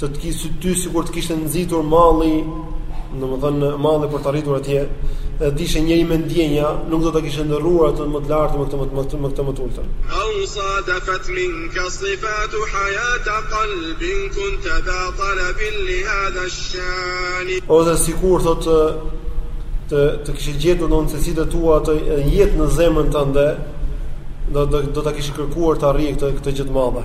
të të kishte ty sikur të kishte nxitur malli, domethënë malli për të arritur atje, dhe të ishe njeri me ndjenja, nuk do ta kishe ndërruar atë më të lartë me këtë më të më këtë më të ultën. Au sadafat minka sifat hayat qalb kunt da talab li hadha ash-shan. Ose sikur thotë të të kishe gjetur në cilësitë e tua atë jetë në zemrën tënde, do do ta kishe kërkuar të arrije këtë këtë gjë të madhe.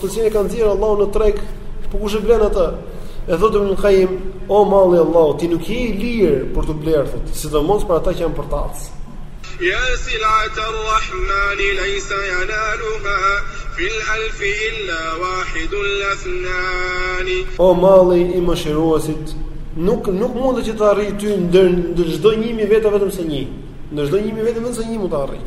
të cilin e ka nxjerrë Allahu në treg, po kush e blen atë? E thotë Ibnul Kajim, o malli i Allahut, ti nuk je i lirë për t'u blerë thotë, sidomos për ata që janë përtacë. Ya silat ar-Rahman laysa yanaluha fil alf illa wahidun la ithnan. O malli i mëshiruesit, nuk nuk mundet që të arrijë ty ndër ndër çdo 1000 vetë vetëm se një. Ndër çdo 1000 vetë vetëm se një mund ta arrijë.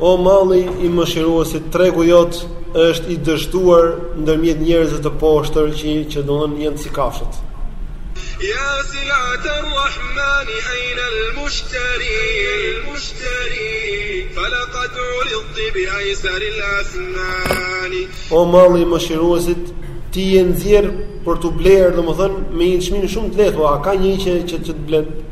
O malli i mëshiruesit, tregu jot është i dështuar ndërmjet njerëzve të poshtër që që domethënë janë si kafshët. Ya sil'at ar-Rahman ayna al-mushtari fa laqad uridti bi aysar al-athman. O malli i mëshiruesit, ti je nxjerrë për t'u blerë, domethënë me një çmim shumë të lehtë, po a ka njeri që që të blen?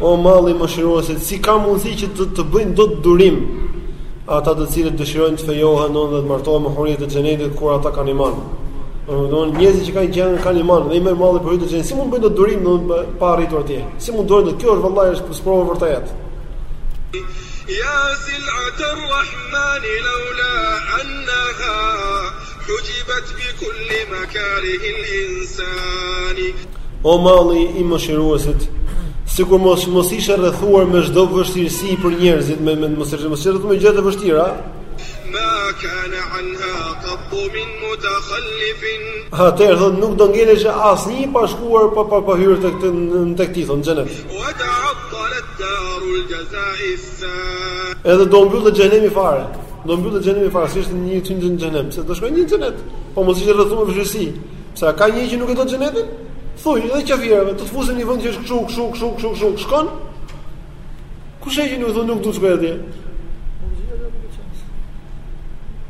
O Malli i Mëshiruesit, si ka mundësi që të të bëjnë dot durim ata të cilët dëshirojnë të fejohen domthonë dhe të martohen me huritë e xhenetit kur ata kanë iman? Domthonë njerëzit që janë gjallë kanë iman dhe i merr malli për hyritë në xhenet, si mund të bëjnë dot durim domthonë pa arritur atje? Si mund të durojnë dot? Kjo është vallahi është sprovë e vërtetë. Hujibat bi kulli makarih l-insan. O malli i Mëshiruesit, sikur mos ishe rrethuar me çdo vështirësi për njerëzit, me me mos mos ishe rrethuar me gjëra të vështira, Ma kana anha qattu min mutakhallifin. Atëherë, thotë, nuk do ngeleshe asnjë pa shkuar pa pa pa hyrë tek të në tek ti, thotë, në xhenet. Wa ta'attalat daru l-jazai Edhe do mbyllet xhenemi fare. Do mbyllet xhenemi fare, s'do shkojë njeri në xhenem, se do shkojë në xhenet? Po mos ishte rrethuar me vështirësi. Pse ka një që nuk e do xhenetin? Thuaj edhe qafirëve, do të fusim në një vend që është kshu, kshu, kshu, kshu, kshu, shkon. Kush është ai që nuk do të shkojë atje?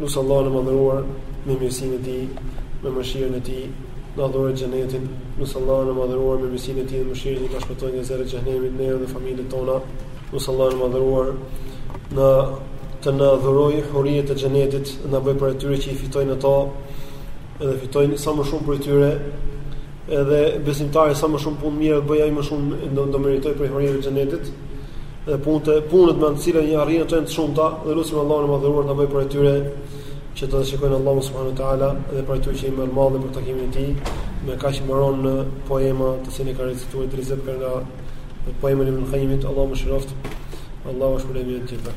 Lus Allahun e Madhëruar me mirësinë e Tij dhe mëshirën e Tij të na dhurojë xhenetin. Lus Allahun e Madhëruar me mirësinë e Tij dhe mëshirën e Tij të na shpëtojë nga zjarri i xhehenemit ne dhe familjet tona. Lus Allahun e Madhëruar na të na dhurojë huritë e xhenetit dhe të na bëjë prej atyre që i fitojnë ato dhe fitojnë sa më shumë prej tyre edhe besimtari sa më shumë punë mirë të bëjë ai më shumë do të meritojë prej hurive të xhenetit. dhe punët, punët me të cilat arrihen ato janë të shumta dhe lusim Allahun e Madhëruar të na bëjë prej atyre që të shikojnë Allahun subhanahu wa taala dhe prej atyre që i merr malli për takimin e tij, me kaq mbaron poema të cilën e ka recituar Idris Zepka nga poema e Ibn Qayyimit, Allahu e mëshiroftë. Allahu ju shpërbleftë të gjithëve.